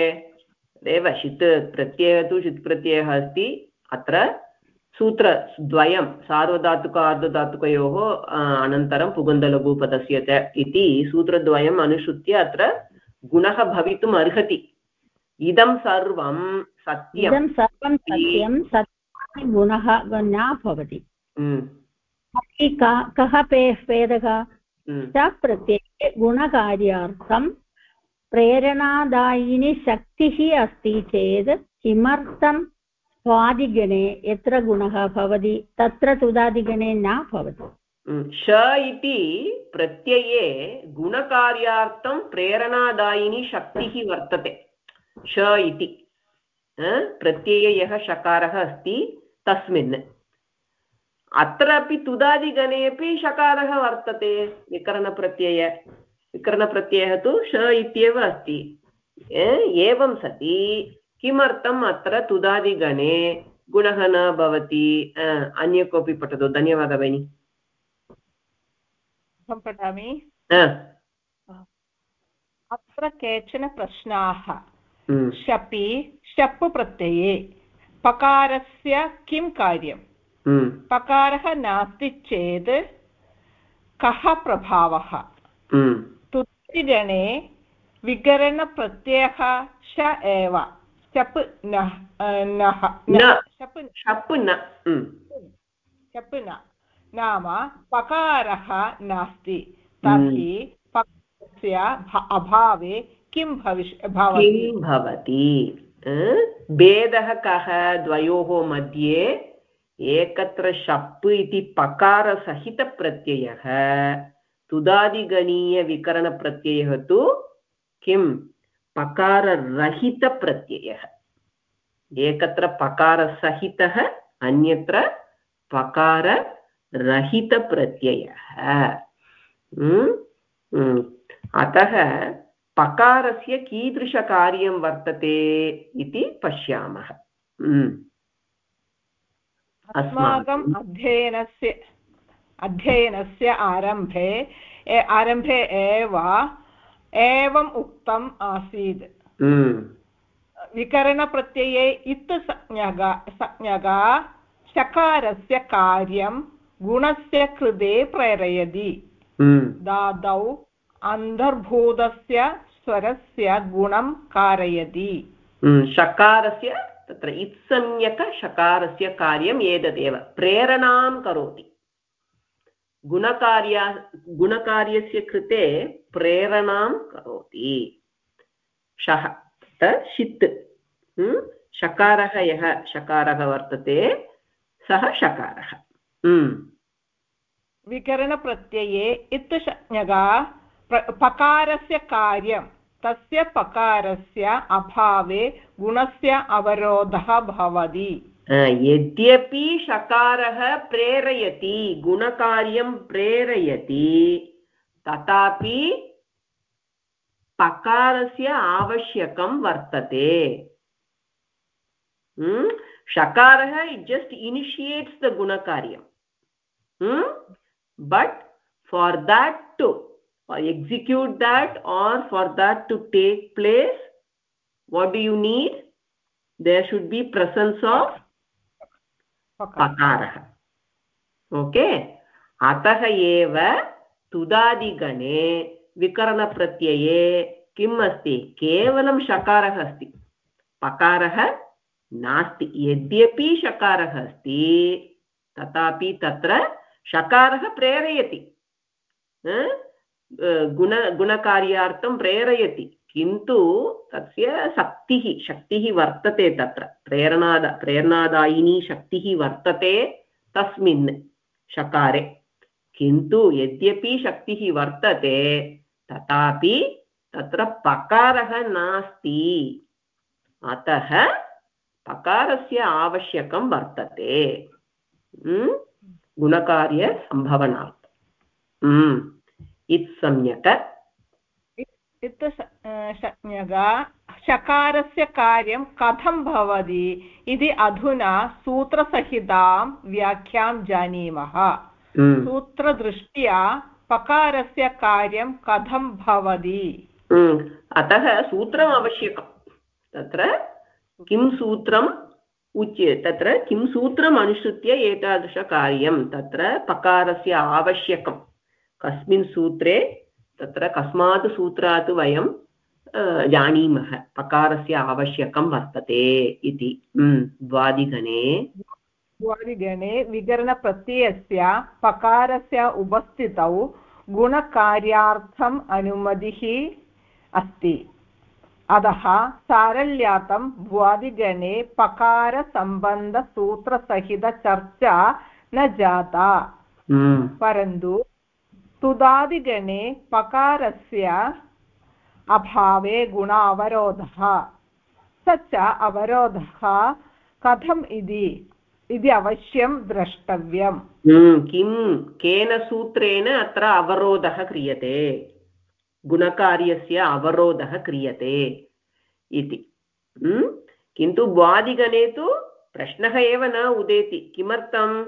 तदेव षित् प्रत्ययः तु षित् प्रत्ययः अस्ति। अत्र सूत्रद्वयं सार्वधातुक अर्धधातुकयोः अनन्तरं पुगन्धलघुपदस्य च इति सूत्रद्वयम् अनुसृत्य अत्र गुणः भवितुम् अर्हति। इदं सर्वं सत्यं सर्वं सत्यं सत्यं गुणः न भवति। हम्म। कः भेदः हम्म। स प्रत्यये गुणकार्यार्थं प्रेरणादायिनी शक्तिः अस्ति चेत् किमर्थं स्वादिगणे यत्र गुणः भवति तत्र तुदादिगणे न भवति। श इति प्रत्यये गुणकार्यार्थं प्रेरणादायिनी शक्तिः वर्तते। श इति प्रत्यये यः शकारः अस्ति, तस्मिन्। अत्रापि तुदादिगणे अपि शकारः वर्तते, विकरणप्रत्यय। विकरणप्रत्ययः तु श इत्येव अस्ति। एवं सति। किमर्थम् अत्र तुदादिगणे गुणः न भवति? अन्य कोऽपि पठतु। धन्यवादः भगिनि पठामि। अत्र केचन प्रश्नाः। हम्म। शपि शप् प्रत्यये। पकारस्य किं कार्यं हम्म। पकारः नास्ति चेत् कः प्रभावः? हम्म। तुतिगणे विकरणप्रत्ययः श एव। शप् शप् न। शप् न। नाम पकारः नास्ति। तर्हि पकारस्य अभावे किं भविष्य भवति? भेदः कः? द्वयोः मध्ये एकत्र शप् इति पकारसहितप्रत्ययः। तुदादिगणीयविकरणप्रत्ययः तु किं? पकाररहितप्रत्ययः। एकत्र पकारसहितः अन्यत्र पकाररहितप्रत्ययः अतः पकारस्य कीदृशकार्यं वर्तते इति पश्यामः। अस्माकम् अध्ययनस्य अध्ययनस्य आरम्भे आरम्भे एव एवम् उक्तम् आसीत्। विकरणप्रत्यये इत् संज्ञगा संज्ञगा शकारस्य कार्यं गुणस्य कृते प्रेरयति। दादौ अन्तर्भूतस्य स्वरस्य गुणं कारयति। शकारस्य तत्र इत्संज्ञकशकारस्य कार्यम् एतदेव। प्रेरणां करोति। गुणकार्या गुणकार्यस्य कृते प्रेरणां करोति। शः षित्। शकारः यः शकारः वर्तते सः शकारः विकरणप्रत्यये इत् संज्ञका पकारस्य कार्यं तस्य पकारस्य अभावे गुणस्य अवरोधः भवति। यद्यपि शकारः प्रेरयति गुणकार्यं प्रेरयति तथापि पकारस्य आवश्यकं वर्तते। शकारः जस्ट् इनिशियेट्स् द गुणकार्यं but for that to execute that or for that to take place what do you need there should be presence of पकारः ओके अतः एव तुदादिगणे विकरणप्रत्यये किम् अस्ति केवलं शकारः अस्ति पकारः नास्ति। यद्यपि शकारः अस्ति, तथापि तत्र शकारः प्रेरयति। गुण, गुणकार्यार्थं प्रेरयति। किन्तु तस्य शक्तिः शक्तिः वर्तते तत्र। प्रेरणाद, प्रेरणादायिनी शक्तिः वर्तते तस्मिन् शकारे। किन्तु यद्यपि शक्तिः वर्तते, तथापि तत्र पकारः नास्ति। अतः पकारस्य आवश्यकं वर्तते। गुणकार्यसम्भवनार्थम् इत् सम्यक् इत् संज्ञगा शकारस्य कार्यं कथं भवति इति अधुना सूत्रसहितां व्याख्यां जानीमः। सूत्रदृष्ट्या पकारस्य कार्यं कथं भवति? अतः सूत्रम् आवश्यकं तत्र किं सूत्रम् उच्य, तत्र किं सूत्रम् अनुसृत्य एतादृशकार्यं? तत्र पकारस्य आवश्यकं। कस्मिन् सूत्रे, तत्र कस्मात् सूत्रात् वयं जानीमः। पकारस्य आवश्यकं वर्तते इति। द्वादिगणे। द्वादिगणे विकरणप्रत्ययस्य पकारस्य उपस्थितौ गुणकार्यार्थम् अनुमतिः अस्ति। अतः सारल्यार्थं भ्वादिगणे पकारसम्बन्धसूत्रसहितचर्चा न जाता। परन्तु तुदादिगणे पकारस्य अभावे गुणावरोधः। स च अवरोधः कथम् इति? इति अवश्यं द्रष्टव्यम्। किं? केन सूत्रेण अत्र अवरोधः क्रियते? गुणकार्यस्य अवरोधः क्रियते इति। किन्तु द्वादिगणे तु प्रश्नः एव न उदेति। किमर्थं?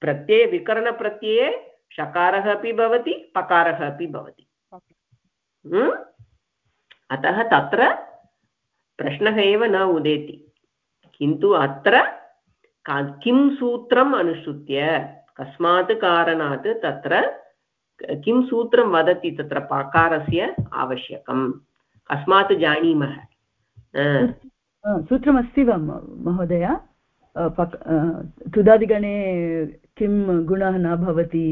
प्रत्यये, विकरणप्रत्यये शकारः अपि भवति, पकारः अपि भवति। अतः तत्र प्रश्नः एव न उदेति। किन्तु अत्र किं सूत्रम् अनुसृत्य, कस्मात् कारणात् तत्र किं सूत्रं वदति तत्र पकारस्य आवश्यकं कस्मात् जानीमः। सूत्रमस्ति वा महोदय? तुदादिगणे किं गुणः न भवति?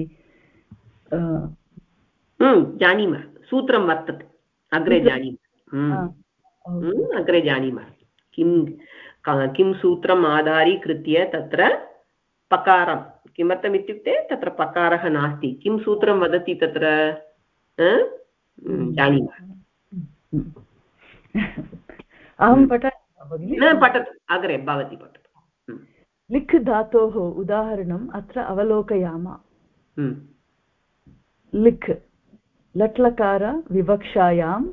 जानीमः। सूत्रं वर्तते। अग्रे जानीमः। अग्रे जानीमः। किं किं सूत्रम् आधारीकृत्य तत्र पकारं। किमर्थम् इत्युक्ते तत्र पकारः नास्ति। किं सूत्रं वदति तत्र? जानीमः। अहं पठामि न पठतु। अग्रे भवती पठतु। लिख् धातोः उदाहरणम् अत्र अवलोकयाम। लिख्। लट्लकार विवक्षायां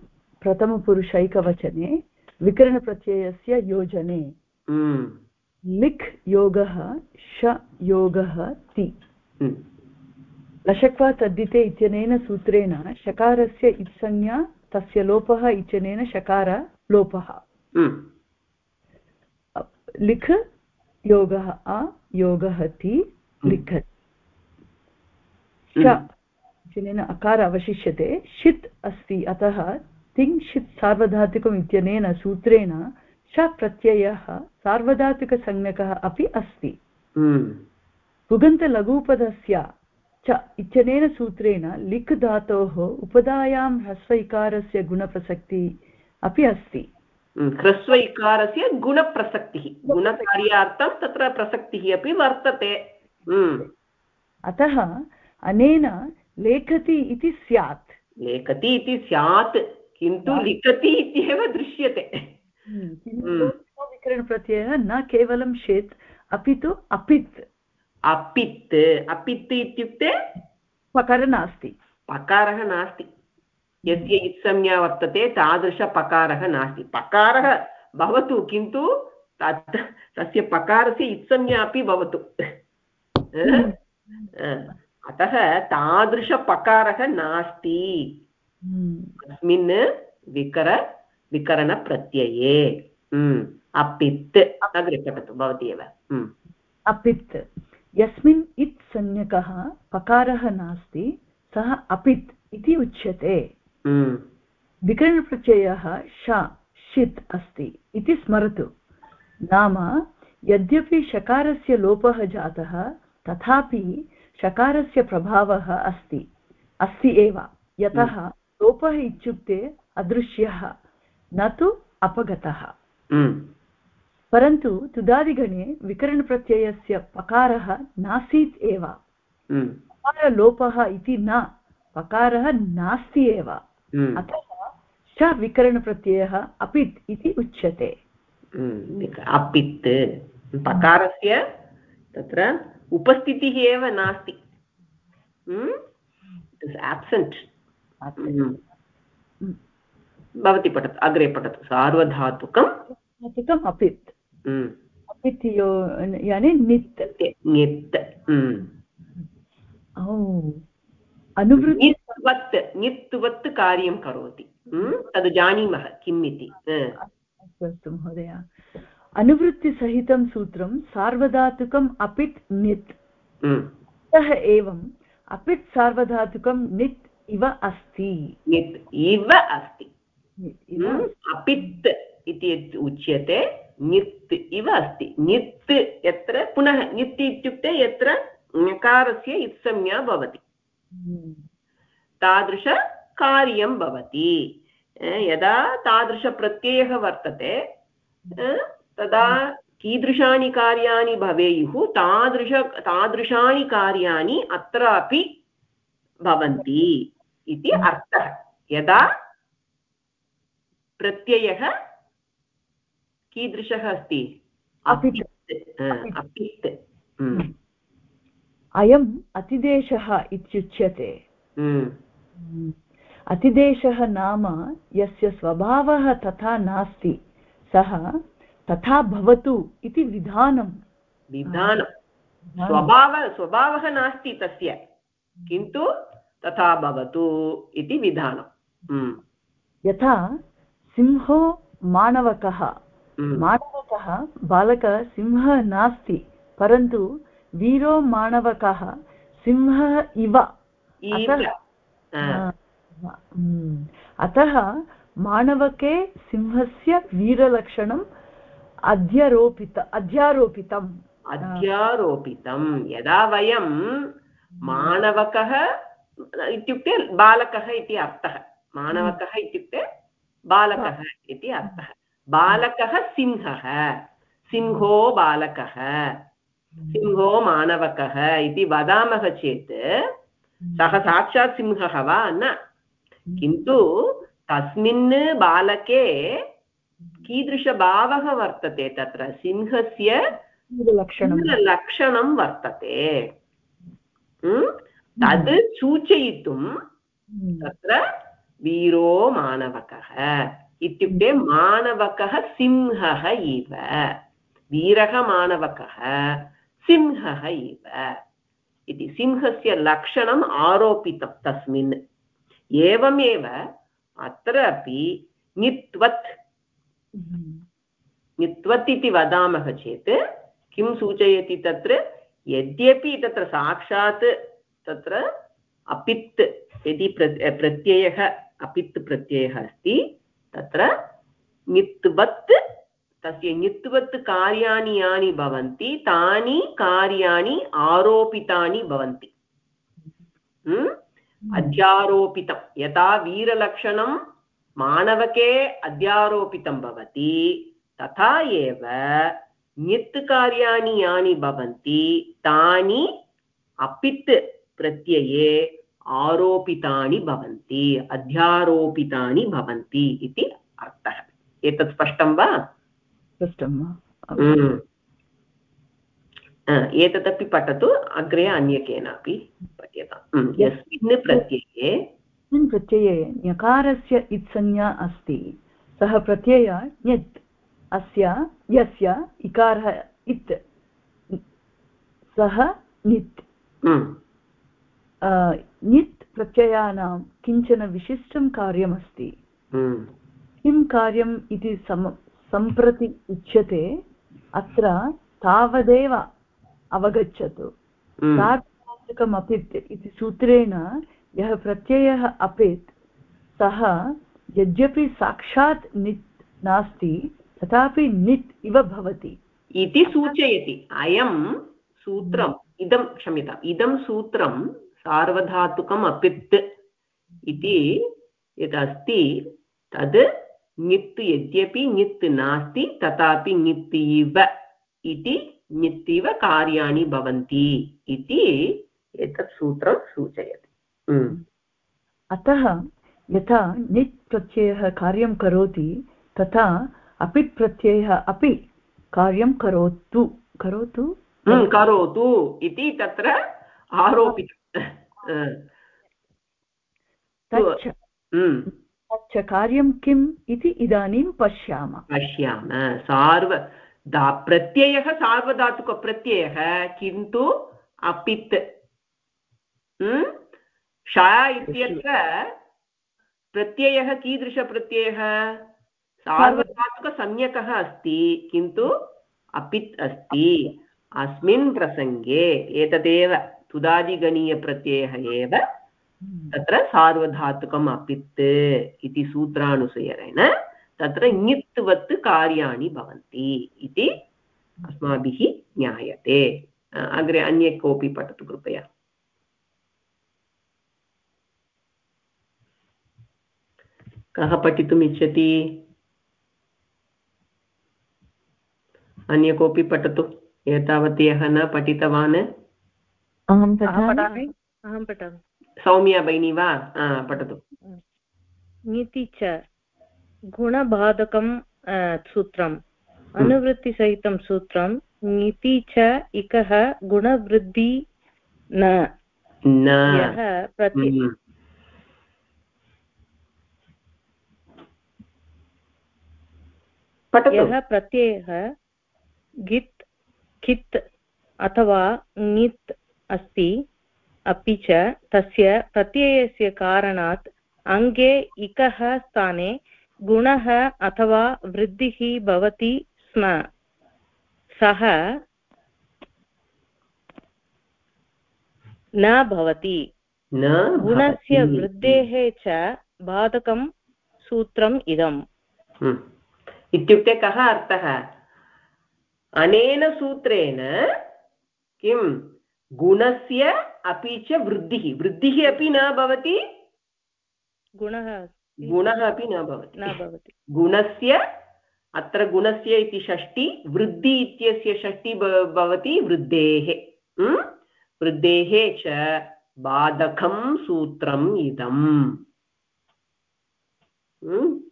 प्रथमपुरुषैकवचने विकरणप्रत्ययस्य योजने। लिख् योगः श योगः ति। लशक्वा तद्दिते इत्यनेन सूत्रेण शकारस्य इत्संज्ञा तस्य लोपः इत्यनेन शकार लोपः। लिख् योगः अ योगः ति लिखत्। श इत्यनेन अकार अवशिष्यते। षित् अस्ति अतः तिङ् षित् सार्वधातुकम् इत्यनेन सूत्रेण श प्रत्ययः सार्वधातुकसंज्ञकः अपि अस्ति। पुगन्तलघूपदस्य च इत्यनेन सूत्रेण लिक् धातोः उपधायां ह्रस्व इकारस्य गुणप्रसक्तिः अपि अस्ति। ह्रस्व इकारस्य गुणप्रसक्तिः। गुणकार्यार्थं तत्र प्रसक्तिः अपि वर्तते। अतः अनेन लेखति इति स्यात्। लेखति इति स्यात् किन्तु लिखति इत्येव दृश्यते। विकरणप्रत्ययः न केवलं शेत् अपि तु अपित् अपित् अपित् इत्युक्ते पकारः नास्ति पकारः नास्ति यस्य इत्संज्ञा वर्तते तादृशपकारः नास्ति पकारः भवतु किन्तु तत् तस्य पकारस्य इत्संज्ञा अपि भवतु अतः तादृशपकारः नास्ति हम्म। अस्मिन् विकर विकरणप्रत्यये। हम्म, अपित् अग्रे भवती एव। हम्म, अपित्। यस्मिन् इत् संज्ञकः पकारः नास्ति सः अपित् इति उच्यते। हम्म, विकरणप्रत्ययः श षित् अस्ति इति स्मरतु। नाम यद्यपि शकारस्य लोपः जातः तथापि शकारस्य प्रभावः अस्ति। अस्ति एव। यतः लोपः इत्युक्ते अदृश्यः। न तु अपगतः। परन्तु तुदादिगणे विकरणप्रत्ययस्य पकारः नासीत् एव। पकारलोपः इति न पकारः नास्ति एव। अतः श विकरणप्रत्ययः अपित् इति उच्यते। अपित् पकारस्य तत्र उपस्थितिः एव नास्ति। आब्सेण्ट् भवती पठतु अग्रे पठतु सार्वधातुकं धातुकम् अपित् हम्म, अपित् यो यानि नित्। ङित् हम्म। ओ अनुवृत्ति। ङित्वत् ङित्वत् कार्यं करोति। हम्म, तद् जानीमः किम् इति। अस्तु अस्तु महोदय। अनुवृत्तिसहितं सूत्रं सार्वधातुकम् अपित् नित्। अतः एवम् अपित् सार्वधातुकं नित् इव अस्ति। इव अस्ति नित् इव हम्म, अपित् इति यत् उच्यते ङित् इव अस्ति। ङित् यत्र पुनः ङित् इत्युक्ते यत्र ञकारस्य इत्संज्ञा भवति। हम्म, तादृशकार्यं भवति। यदा तादृशप्रत्ययः वर्तते तदा कीदृशानि कार्याणि भवेयुः तादृश तादृशानि कार्याणि अत्रापि भवन्ति इति अर्थः। यदा प्रत्ययः कीदृशः अस्ति? अपित्। अपित् हम्म, अयम् अतिदेशः इत्युच्यते। हम्म, अतिदेशः नाम यस्य स्वभावः तथा नास्ति सः तथा भवतु इति विधानं। विधानं स्वभाव स्वभावः नास्ति तस्य किन्तु तथा भवतु इति विधानं। हम्म, यथा सिंहो माणवकः हम्म, माणवकः बालकः सिंहः नास्ति परन्तु वीरो माणवकः सिंहः इव। अतः- हा, हम्म। अतः माणवके सिंहस्य वीरलक्षणम् अध्यारोपित अध्यारोपितम्। अध्यारोपितं यदा वयं माणवकः इत्युक्ते बालकः इति अर्थः। माणवकः इत्युक्ते बालकः इति अर्थः। बालकः सिंहः। सिंहो बालकः। सिंहो माणवकः इति वदामः चेत् सः साक्षात् सिंहः वा न? किन्तु तस्मिन् बालके कीदृशभावः वर्तते तत्र? सिंहस्य लक्षणं वर्तते? हम्म? तद् सूचयितुं तत्र वीरो मानवकः। इत्युक्ते मानवकः सिंहः इव। वीरः मानवकः सिंहः इव। इति सिंहस्य लक्षणम् आरोपितं तस्मिन्। एवमेव अत्रापि ङित्वत् ङित्वत् इति वदामः चेत् किं सूचयति तत्र? यद्यपि तत्र साक्षात् तत्र अपित् यदि प्र प्रत्ययः अपित् प्रत्ययः अस्ति। तत्र ङित्वत् तस्य ङित्वत् कार्याणि यानि भवन्ति तानि कार्याणि आरोपितानि भवन्ति। हम्म? अध्यारोपितं यथा वीरलक्षणं मानवके अध्यारोपितं भवति तथा एव ङित् कार्याणि यानि भवन्ति तानि अपित् प्रत्यये आरोपितानि भवन्ति अध्यारोपितानि भवन्ति इति अर्थः। एतत् स्पष्टं वा? स्पष्टं वा? हम्म। एतदपि पठतु अग्रे अन्य केनापि पठ्यताम्। हम्म, यस्मिन् प्रत्यये अस्मिन् प्रत्यये ञकारस्य इत्संज्ञा अस्ति। सः प्रत्यय ञत् अस्य यस्य इकारः इत्। सः नित्। हम्म, नित् प्रत्ययानां किंचन विशिष्टं कार्यमस्ति हम्म। किं कार्यम् इति सम सम्प्रति उच्यते अत्र तावदेव अवगच्छतु हम्म। सार्वधातुकम् अपित् इति सूत्रेण यः प्रत्ययः अपित् सः यद्यपि साक्षात् नित् नास्ति तथापि नित् इव भवति इति सूचयति अयं सूत्रम् इदं क्षम्यताम् इदं सूत्रं सार्वधातुकम् अपित् इति यदस्ति तद् ङित् यद्यपि ङित् नास्ति तथापि ङित् इव इति ङित् इव कार्याणि भवन्ति इति एतत् सूत्रं सूचयति। हम्म। अतः यथा नित् प्रत्ययः कार्यं करोति तथा अपित् प्रत्ययः अपि कार्यं करोतु। करोतु? हम्म, करोतु इति तत्र आरोपितम् तच्च हम्म। तच्च कार्यं किम् इति इदानीं पश्यामः। पश्याम। सार्व दा प्रत्ययः सार्वधातुकप्रत्ययः किन्तु अपित्। हम्म? श इत्यत्र प्रत्ययः कीदृशप्रत्ययः? सार्वधातुकसंज्ञकः अस्ति किन्तु अपित् अस्ति। अस्मिन् प्रसङ्गे एतदेव। तुदादिगणीयप्रत्ययः एव तत्र सार्वधातुकम् अपित् इति सूत्रानुसारेण तत्र ङित्वत् कार्याणि भवन्ति इति अस्माभिः ज्ञायते। अग्रे अन्ये कोऽपि पठतु कृपया। कः पठितुम् इच्छति अन्य कोऽपि पठतु। एतावत् यः न पठितवान्। अहं पठामि? अहं पठामि। सौम्या भगिनी वा पठतु। नीति च गुणबाधकं सूत्रम्। अनुवृत्तिसहितं सूत्रं नीति च इकः गुणवृद्धि न। यः प्रति। यः प्रत्ययः गित् कित् अथवा ङित् अस्ति अपि च तस्य प्रत्ययस्य कारणात् अङ्गे इकः स्थाने गुणः अथवा वृद्धिः भवति स्म। सः न भवति। गुणस्य वृद्धेः च बाधकं सूत्रम् इदम्। हम्म। इत्युक्ते कः अर्थः? अनेन सूत्रेण किं गुणस्य अपि च वृद्धिः। वृद्धिः अपि न भवति। गुणः गुणः अपि न भवति। न भवति। गुणस्य अत्र गुणस्य इति षष्टि वृद्धि इत्यस्य षष्टि भवति वृद्धेः। वृद्धेः च बाधकं सूत्रम् इदम्।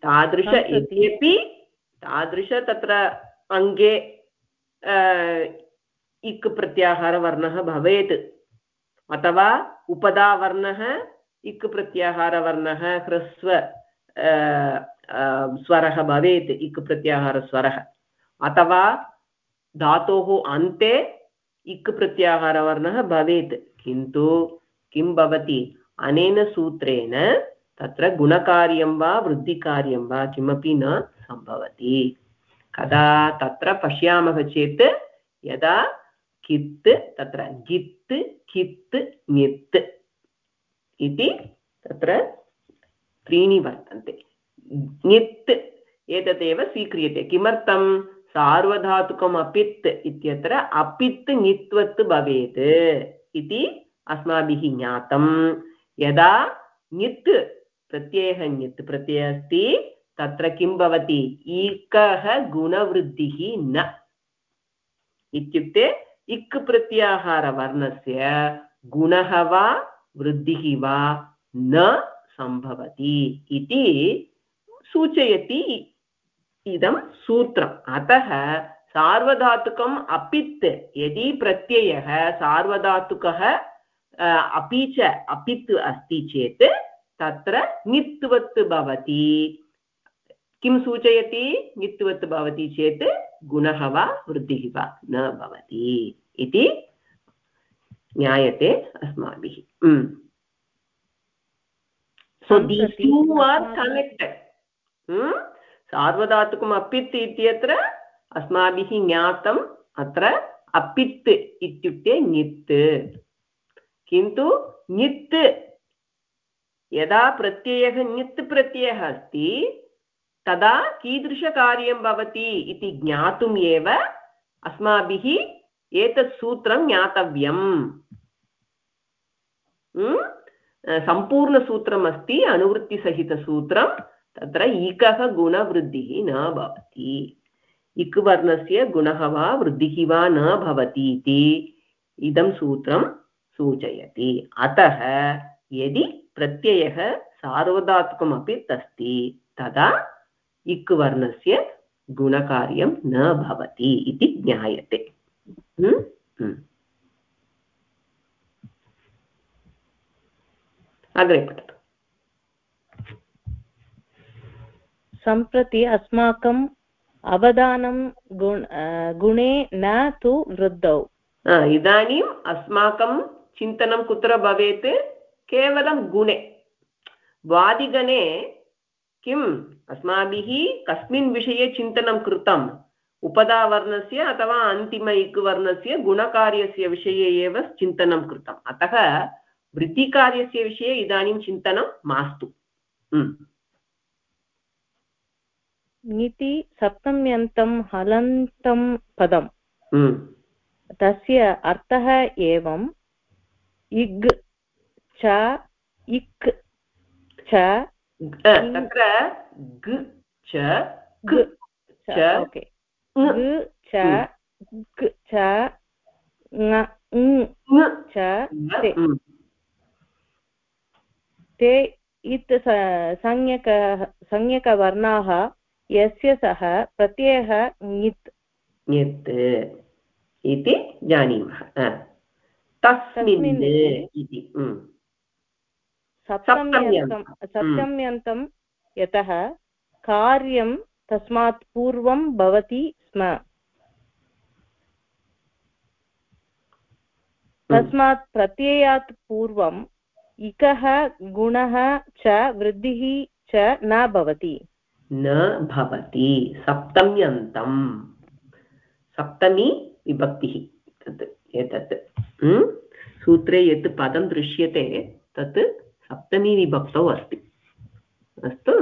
तादृश यद्यपि तादृश तत्र अङ्गे इक् प्रत्याहारवर्णः भवेत्। अथवा उपदावर्णः इक् प्रत्याहारवर्णः ह्रस्व स्वरः भवेत्, इक् प्रत्याहारस्वरः। अथवा धातोः अन्ते इक् प्रत्याहारवर्णः भवेत्। किन्तु किं भवति? अनेन सूत्रेण तत्र गुणकार्यं वा वृद्धिकार्यं वा किमपि न सम्भवति। कदा तत्र पश्यामः चेत् यदा कित्, तत्र गित् कित् ङित् इति तत्र त्रीणि वर्तन्ते। ङित् एतदेव स्वीक्रियते। किमर्थं? सार्वधातुकम् अपित् इत्यत्र अपित् ङित्वत् भवेत् इति अस्माभिः ज्ञातं यदा ङित् प्रत्ययः ङित् प्रत्ययः अस्ति, तत्र किं भवति? इकः गुणवृद्धिः न। इत्युक्ते इक् प्रत्याहारवर्णस्य गुणः वा, वृद्धिः वा न सम्भवति इति सूचयति इदं सूत्रम्। अतः सार्वधातुकम् अपित् यदि प्रत्ययः सार्वधातुकः अपि च अपित् अस्ति चेत् तत्र ङित्वत् भवति। किं सूचयति? ङित्वत् भवति चेत् गुणः वा वृद्धिः वा न भवति इति ज्ञायते अस्माभिः। So these two are connected सार्वधातुकम् अपित् इत्यत्र अस्माभिः ज्ञातम् अत्र अपित् इत्युक्ते ङित् किन्तु ङित् यदा प्रत्ययः ङित् प्रत्ययः अस्ति तदा कीदृशकार्यं भवति इति ज्ञातुम् एव अस्माभिः एतत् सूत्रं ज्ञातव्यम्। सम्पूर्णसूत्रम् अस्ति अनुवृत्तिसहितसूत्रं, तत्र इकः गुणवृद्धिः न भवति। इक् वर्णस्य गुणः वा वृद्धिः वा न भवति इति इदं सूत्रं सूचयति। अतः यदि प्रत्ययः सार्वधातुकमपि अस्ति तदा इक् वर्णस्य गुणकार्यं न भवति इति ज्ञायते। अग्रे पठतु। सम्प्रति अस्माकम् अवधानं गुण गुणे न तु वृद्धौ। इदानीम् अस्माकं चिन्तनं कुत्र भवेत्? केवलं गुणे। वादिगणे किम्? अस्माभिः कस्मिन् विषये चिन्तनं कृतम्। उपधावर्णस्य अथवा अन्तिम इक् वर्णस्य गुणकार्यस्य विषये एव चिन्तनं कृतम्। अतः वृत्तिकार्यस्य विषये इदानीं चिन्तनं मास्तु। ङिति सप्तम्यन्तं हलन्तं पदम्। तस्य अर्थः एवम् इग् च इक् च तत्र ग च ग ओके। ग च ग च च ते। इत् संज्ञक संज्ञकवर्णाः यस्य सः प्रत्ययः ङित्। ङित् इति जानीमः। तस्मिन् इति। सप्तम्यन्तं सप्तम्यन्तं। यतः कार्यं तस्मात् पूर्वं भवति स्म। तस्मात् प्रत्ययात् पूर्वम् इकः गुणः च वृद्धिः च न भवति। न भवति सप्तम्यन्तं। सप्तमी विभक्तिः तत् एतत्। सूत्रे यत् पदं दृश्यते तत् सप्तमी विभक्तौ अस्ति। अस्तु।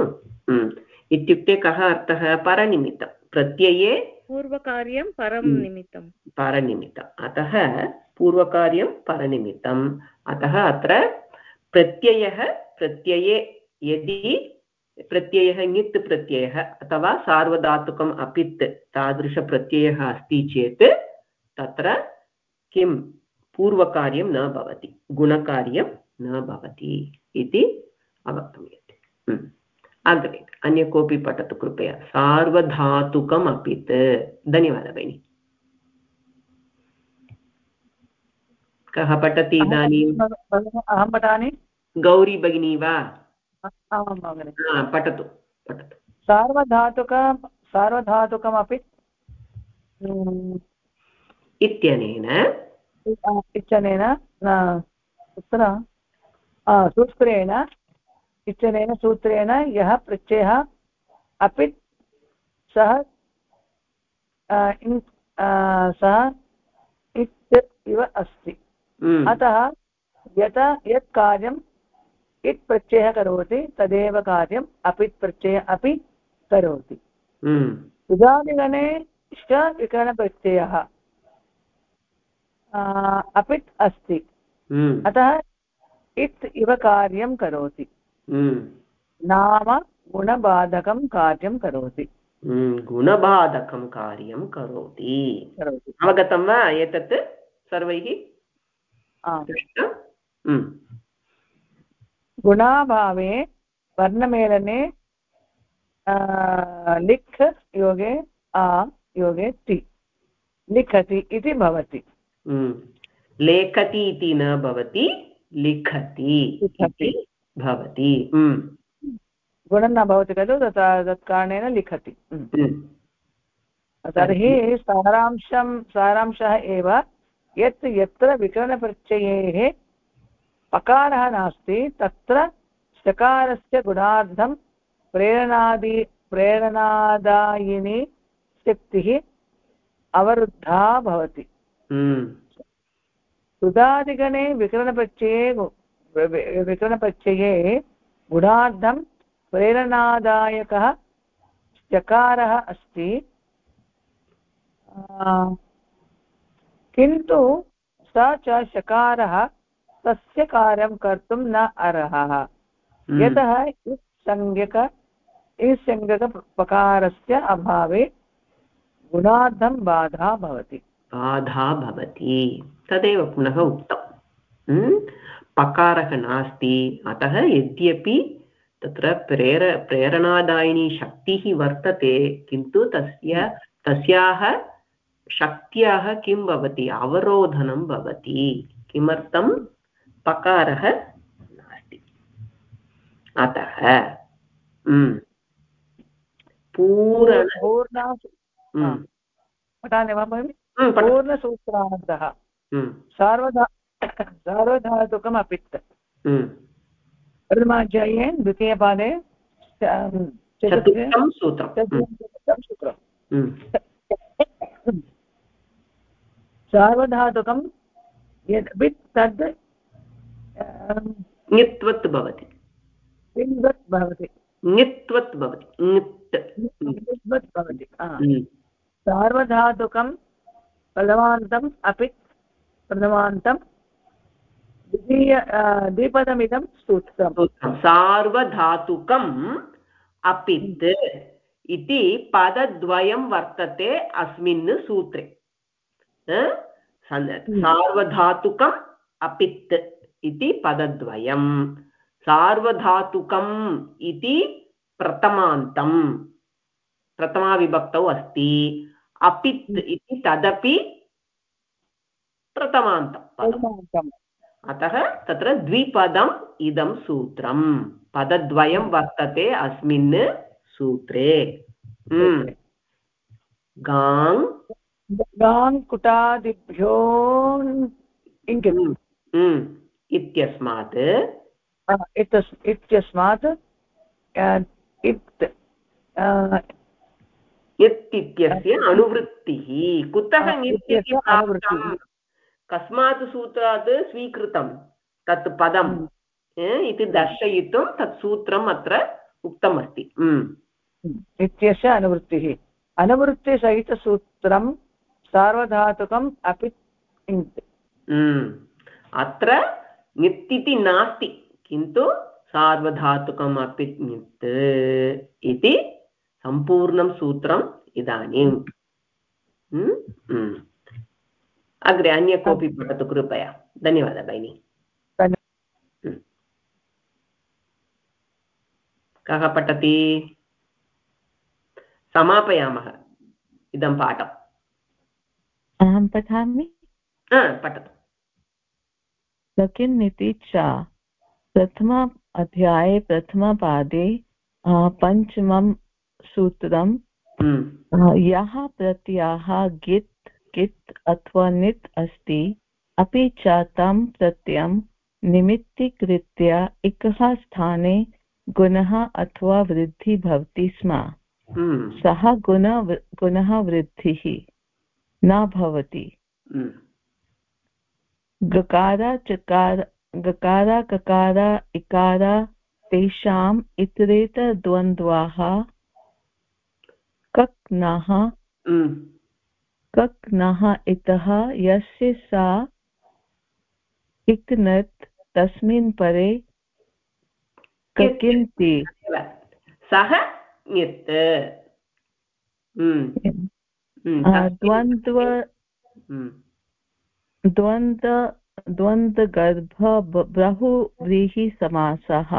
इत्युक्ते कः अर्थः? परनिमित्तं। प्रत्यये पूर्वकार्यं परं निमित्तं परनिमित्तम्। अतः पूर्वकार्यं परनिमित्तम्। अतः अत्र प्रत्ययः प्रत्यये यदि प्रत्ययः ङित् प्रत्ययः अथवा सार्वधातुकम् अपित् तादृशप्रत्ययः अस्ति चेत् तत्र किं? पूर्वकार्यं न भवति। गुणकार्यं न भवति इति अवगम्यते अग्रे अन्य कोऽपि पठतु कृपया। सार्वधातुकम् अपित् धन्यवादः भगिनि कः पठति इदानीं? अहं पठामि? गौरी भगिनी वा? पठतु पठतु। सार्वधातुक सार्वधातुकमपि इत्यनेन इत्यनेन तत्र सूत्रेण इत्यनेन सूत्रेण यः प्रत्ययः अपि सः सः इत् इव अस्ति। अतः यथा यत् कार्यं इत् प्रत्ययः करोति तदेव कार्यम् अपित् प्रत्ययः अपि करोति। उदादिगणे श विकरणप्रत्ययः अपित् अस्ति। अतः इत् इव कार्यं करोति। नाम गुणबाधकं कार्यं करोति। गुणबाधकं कार्यं करोति। अवगतं वा एतत् सर्वैः? गुणाभावे वर्णमेलने लिख् योगे आ योगे ति। लिखति इति भवति। लेखति इति न भवति। लिखति इति भवति। गुणं न भवति खलु तथा तत् कारणेन लिखति। तर्हि सारांशं सारांशः एव यत् यत्र विकरणप्रत्ययेः पकारः नास्ति तत्र चकारस्य गुणार्थं प्रेरणादि प्रेरणादायिनी शक्तिः अवरुद्धा भवति। सुधादिगणे विकरणप्रत्यये विकरणप्रत्यये गुणार्थं प्रेरणादायकः चकारः अस्ति। किन्तु स च शकारः तस्य कार्यं कर्तुं न अर्हः। हम्म, यतः संज्ञक संज्ञकपकारस्य अभावे गुणार्थं बाधा भवति। बाधा भवति। तदेव पुनः उक्तम्? पकारः नास्ति। अतः यद्यपि तत्र प्रेर प्रेरणादायिनी शक्तिः वर्तते किन्तु तस्य तस्याः शक्त्याः किं भवति? अवरोधनं भवति। किमर्थं? पकारः नास्ति। अतः पूर्ण पूर्ण पठामि वा भगिनि? पूर्णसूत्रान्तः सार्वधा सार्वधातुकम् अपित् हम्म। प्रथमाध्याये द्वितीयपादे अं, हम्म, हम्म, सार्वधातुकं यद् तद् अं, ङित्वत् भवति। लिङ्गत् भवति। ङित्वत् भवति। ङित्। भवति। हम्म, सार्वधातुकं प्रथमान्तम् अपि प्रथमान्तं द्वितीय द्विपदमिदं सूत्रम्। सूत्रं। सार्वधातुकम् अपित् इति पदद्वयं वर्तते अस्मिन् सूत्रे। सार्वधातुकम् अपित् इति पदद्वयं सार्वधातुकम् इति प्रथमान्तं। प्रथमाविभक्तौ अस्ति। अपित् इति तदपि प्रथमान्तम् अतः तत्र द्विपदम् इदं सूत्रम्। पदद्वयं वर्तते अस्मिन् सूत्रे। हम्म। गाङ्। हम्म, हम्म, इत्यस्मात्। इत्यस्मात् इत् इत्यस्य अनुवृत्तिः। कुतः कस्मात् सूत्रात् स्वीकृतं तत् पदम् हम्म। इति दर्शयितुं तत् सूत्रम् अत्र उक्तमस्ति। हम्म, इत्यस्य अनुवृत्तिः। अनुवृत्तिसहितसूत्रं सार्वधातुकम् अपि हम्म। अत्र ङित् नास्ति किन्तु सार्वधातुकम् अपि ङित् इति सम्पूर्णं सूत्रम् इदानीम्। हम्म, हम्म। अग्रे अन्य कोऽपि पठतु कृपया। धन्यवादः भगिनि। हम्म। कः पठति? समापयामः इदं पाठम्। अहं पठामि? पठतु। लकिन् इति च प्रथम अध्याये प्रथमपादे पञ्चमं सूत्रं हम्म, यः प्रत्ययः गित् कित् अथवा नित् अस्ति अपि च तं प्रत्ययं निमित्तीकृत्य एकः स्थाने गुणः अथवा वृद्धिः भवति स्म। हम्म, सः गुण गुणः वृद्धिः न भवति। हम्म, गकार चकार गकार ककार इकार तेषाम् इतरेतरद्वन्द्वाः कक् नः हम्म। कक् नः इतः यस्य सा इक्नत् तस्मिन् परे ककिन्ति। सः ङित् हम्म, हम्म, द्वन्द्व हम्म, द्वन्द्व द्वन्द्वगर्भ ब- बहुव्रीहिसमासः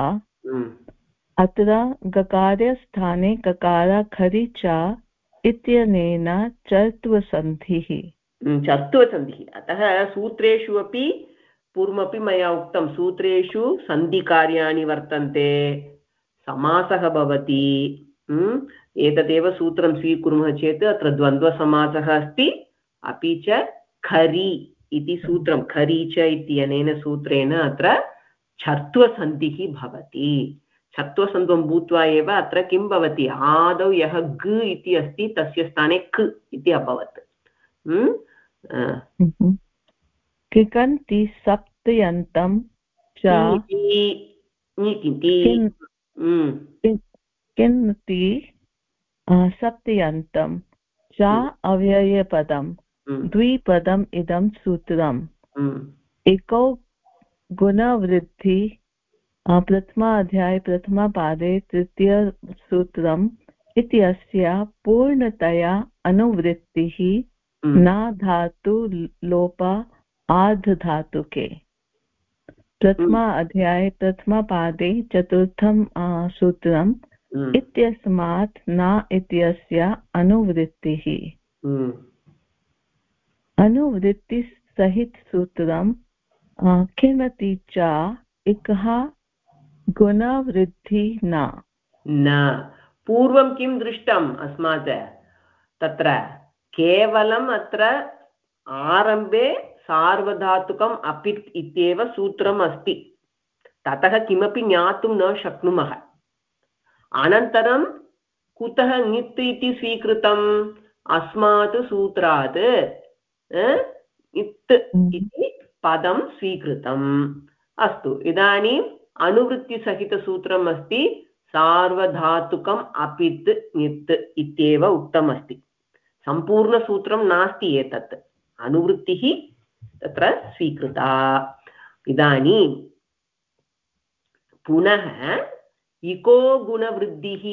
अत्र गकारस्थाने ककार खरि च इत्यनेन चर्त्वसन्धिः हम्म, चर्त्वसन्धिः अतः सूत्रेषु अपि पूर्वमपि मया उक्तं सूत्रेषु सन्धिकार्याणि वर्तन्ते समासः भवति एतदेव सूत्रं स्वीकुर्मः चेत् अत्र द्वन्द्वसमासः अस्ति अपि च खरि इति सूत्रं खरीच इत्यनेन सूत्रेण अत्र छत्वसन्धिः भवति। छत्वसन्धं भूत्वा एव अत्र किं भवति? आदौ यः ग इति अस्ति तस्य स्थाने क इति अभवत्। किकन्ति सप्तयन्तं च किन्ति सप्तयन्तं च अव्ययपदं द्विपदम् इदं सूत्रम्। एकौ गुणवृद्धि प्रथमाध्याये प्रथमपादे तृतीयसूत्रम् इत्यस्य पूर्णतया अनुवृत्तिः न धातु लोप आर्धधातुके प्रथमा अध्याये प्रथमपादे चतुर्थं सूत्रम् इत्यस्मात् न इत्यस्य अनुवृत्तिः। अनुवृत्तिसहितसूत्रं किमति च एकः गुणवृद्धि न। न। पूर्वं किं दृष्टम् अस्मात्? तत्र केवलम् अत्र आरम्भे सार्वधातुकम् अपित् इत्येव सूत्रम् अस्ति। ततः किमपि ज्ञातुं न शक्नुमः। अनन्तरं कुतः ङित् इति स्वीकृतम्? अस्मात् सूत्रात् इत् इति पदं स्वीकृतम्। अस्तु इदानीम् अनुवृत्तिसहितसूत्रम् अस्ति सार्वधातुकम् अपित् ङित् इत्येव उक्तमस्ति। सम्पूर्णसूत्रं नास्ति एतत्। अनुवृत्तिः तत्र स्वीकृता। इदानीं पुनः इको गुणवृद्धिः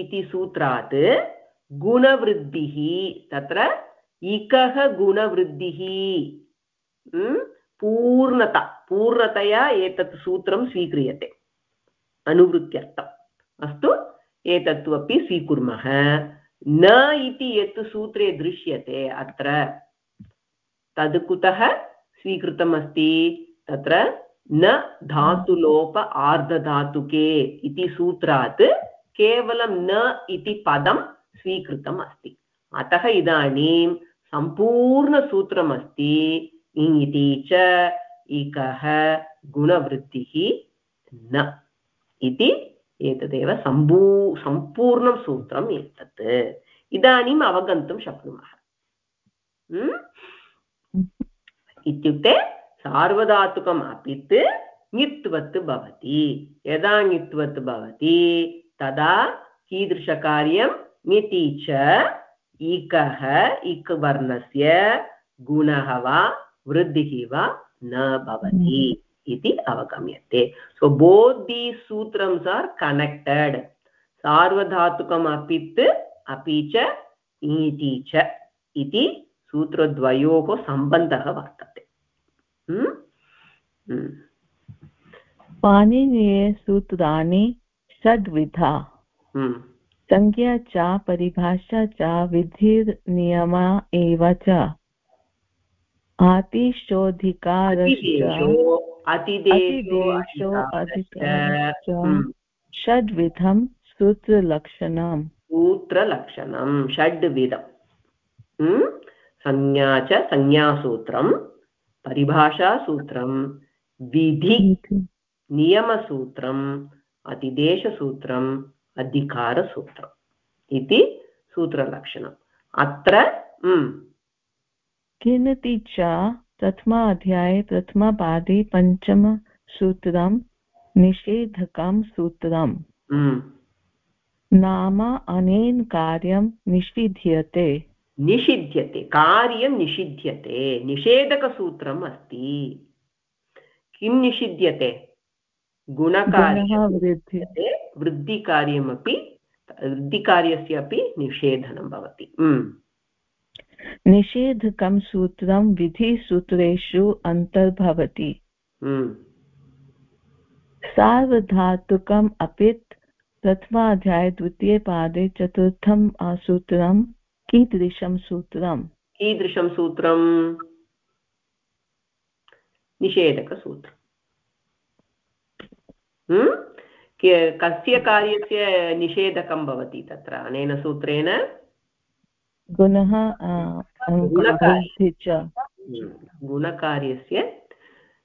इति सूत्रात् गुणवृद्धिः तत्र इकः गुणवृद्धिः। पूर्णता, पूर्णतया एतत् सूत्रं स्वीक्रियते. अनुवृत्त्यर्थम्. अस्तु एतत्तु अपि स्वीकुर्मः. न इति यत् सूत्रे दृश्यते अत्र, तद् कुतः स्वीकृतमस्ति तत्र न धातुलोप आर्धधातुके इति सूत्रात् केवलं न इति पदं स्वीकृतम् अस्ति. अतः इदानीं सम्पूर्णसूत्रमस्ति इति च इकः गुणवृत्तिः न इति एतदेव सम्पू सम्पूर्णं सूत्रम् एतत्। इदानीम् अवगन्तुं शक्नुमः। इत्युक्ते सार्वधातुकम् अपित् ङित्वत् भवति। यदा ङित्वत् भवति, तदा कीदृशकार्यं? ङिति च इकः, इक् वर्णस्य गुणः वा वृद्धिः वा न भवति इति अवगम्यते. सो बोत् दीस् सूत्रम्स् आर् कनेक्टेड् सार्वधातुकम् अपित् अपि च ईति च इति सूत्रद्वयोः सम्बन्धः वर्तते. पाणिनीयसूत्राणि षड्विधा संज्ञा च परिभाषा च विधिर्नियमा एव च। आतिशोऽधिकारश्च हम्म। षड्विधं सूत्रलक्षणम्। सूत्रलक्षणं षड्विधम्। हम्म। संज्ञा च संज्ञासूत्रं परिभाषासूत्रं विधि नियमसूत्रम् अतिदेशसूत्रं अधिकारसूत्रम् इति सूत्रलक्षणम्। अत्र किनति च प्रथमाध्याये प्रथमपादे पञ्चमसूत्रं निषेधकं सूत्रम् नाम अनेन कार्यं निषिध्यते। निषिध्यते कार्यं निषिध्यते निषेधकसूत्रम् अस्ति। किं निषिध्यते? गुणकार्यं वृद्धिकार्यमपि वृद्धिकार्यस्य अपि निषेधनं भवति। निषेधकं सूत्रं विधिसूत्रेषु अन्तर्भवति। सार्वधातुकम् अपित् प्रथमाध्याये द्वितीयपादे चतुर्थं सूत्रं कीदृशं सूत्रम् कीदृशं सूत्रं? निषेधकसूत्रम् कस्य कार्यस्य निषेधकं भवति तत्र? अनेन सूत्रेण? गुणः गुणकार्यस्य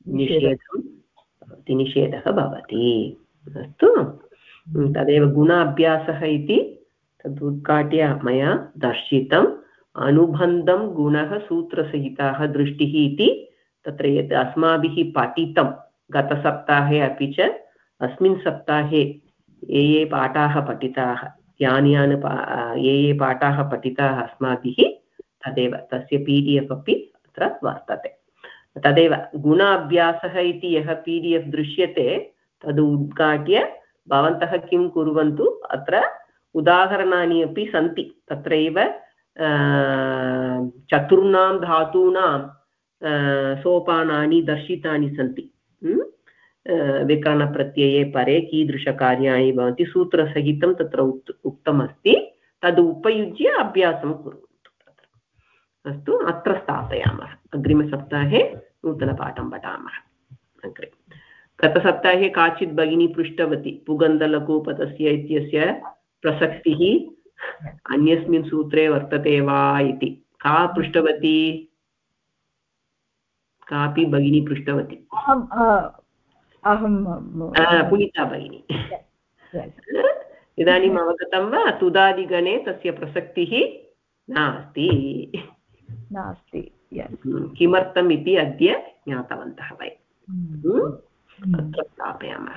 निषेधं। भवति निषेधः भवति। अस्तु। तदेव गुणाभ्यासः इति तद् उद्घाट्य मया दर्शितम्। अनुबन्धं गुणः सूत्रसहिताः दृष्टिः इति तत्र यत् अस्माभिः पठितं गतसप्ताहे अपि च अस्मिन् सप्ताहे ये ये पाठाः पठिताः। यानि यानि ये ये पाठाः पठिताः अस्माभिः तदेव, तस्य पी डि एफ् अपि अत्र वर्तते। तदेव, गुणाभ्यासः इति यः पी डि एफ् दृश्यते, तद् उद्घाट्य भवन्तः किं कुर्वन्तु, अत्र उदाहरणानि अपि सन्ति। तत्रैव चतुर्णां धातूनां सोपानानि दर्शितानि सन्ति। विकरणप्रत्यये परे कीदृशकार्याणि भवन्ति। सूत्रसहितं तत्र उक् उक्तमस्ति। तद् उपयुज्य अभ्यासं कुर्वन्तु अस्तु, अत्र स्थापयामः। अग्रिमसप्ताहे नूतनपाठं पठामः। अग्रे। गतसप्ताहे काचित् भगिनी पृष्टवती, पुगन्धलघुपदस्य इत्यस्य प्रसक्तिः अन्यस्मिन् सूत्रे वर्तते वा इति। का पृष्टवती? कापि भगिनी पृष्टवती? अहं पुनिता भगिनी इदानीम् अवगतं वा? तुदादिगणे तस्य प्रसक्तिः नास्ति। नास्ति किमर्थम् इति अद्य ज्ञातवन्तः वयम्। अत्र स्थापयामः।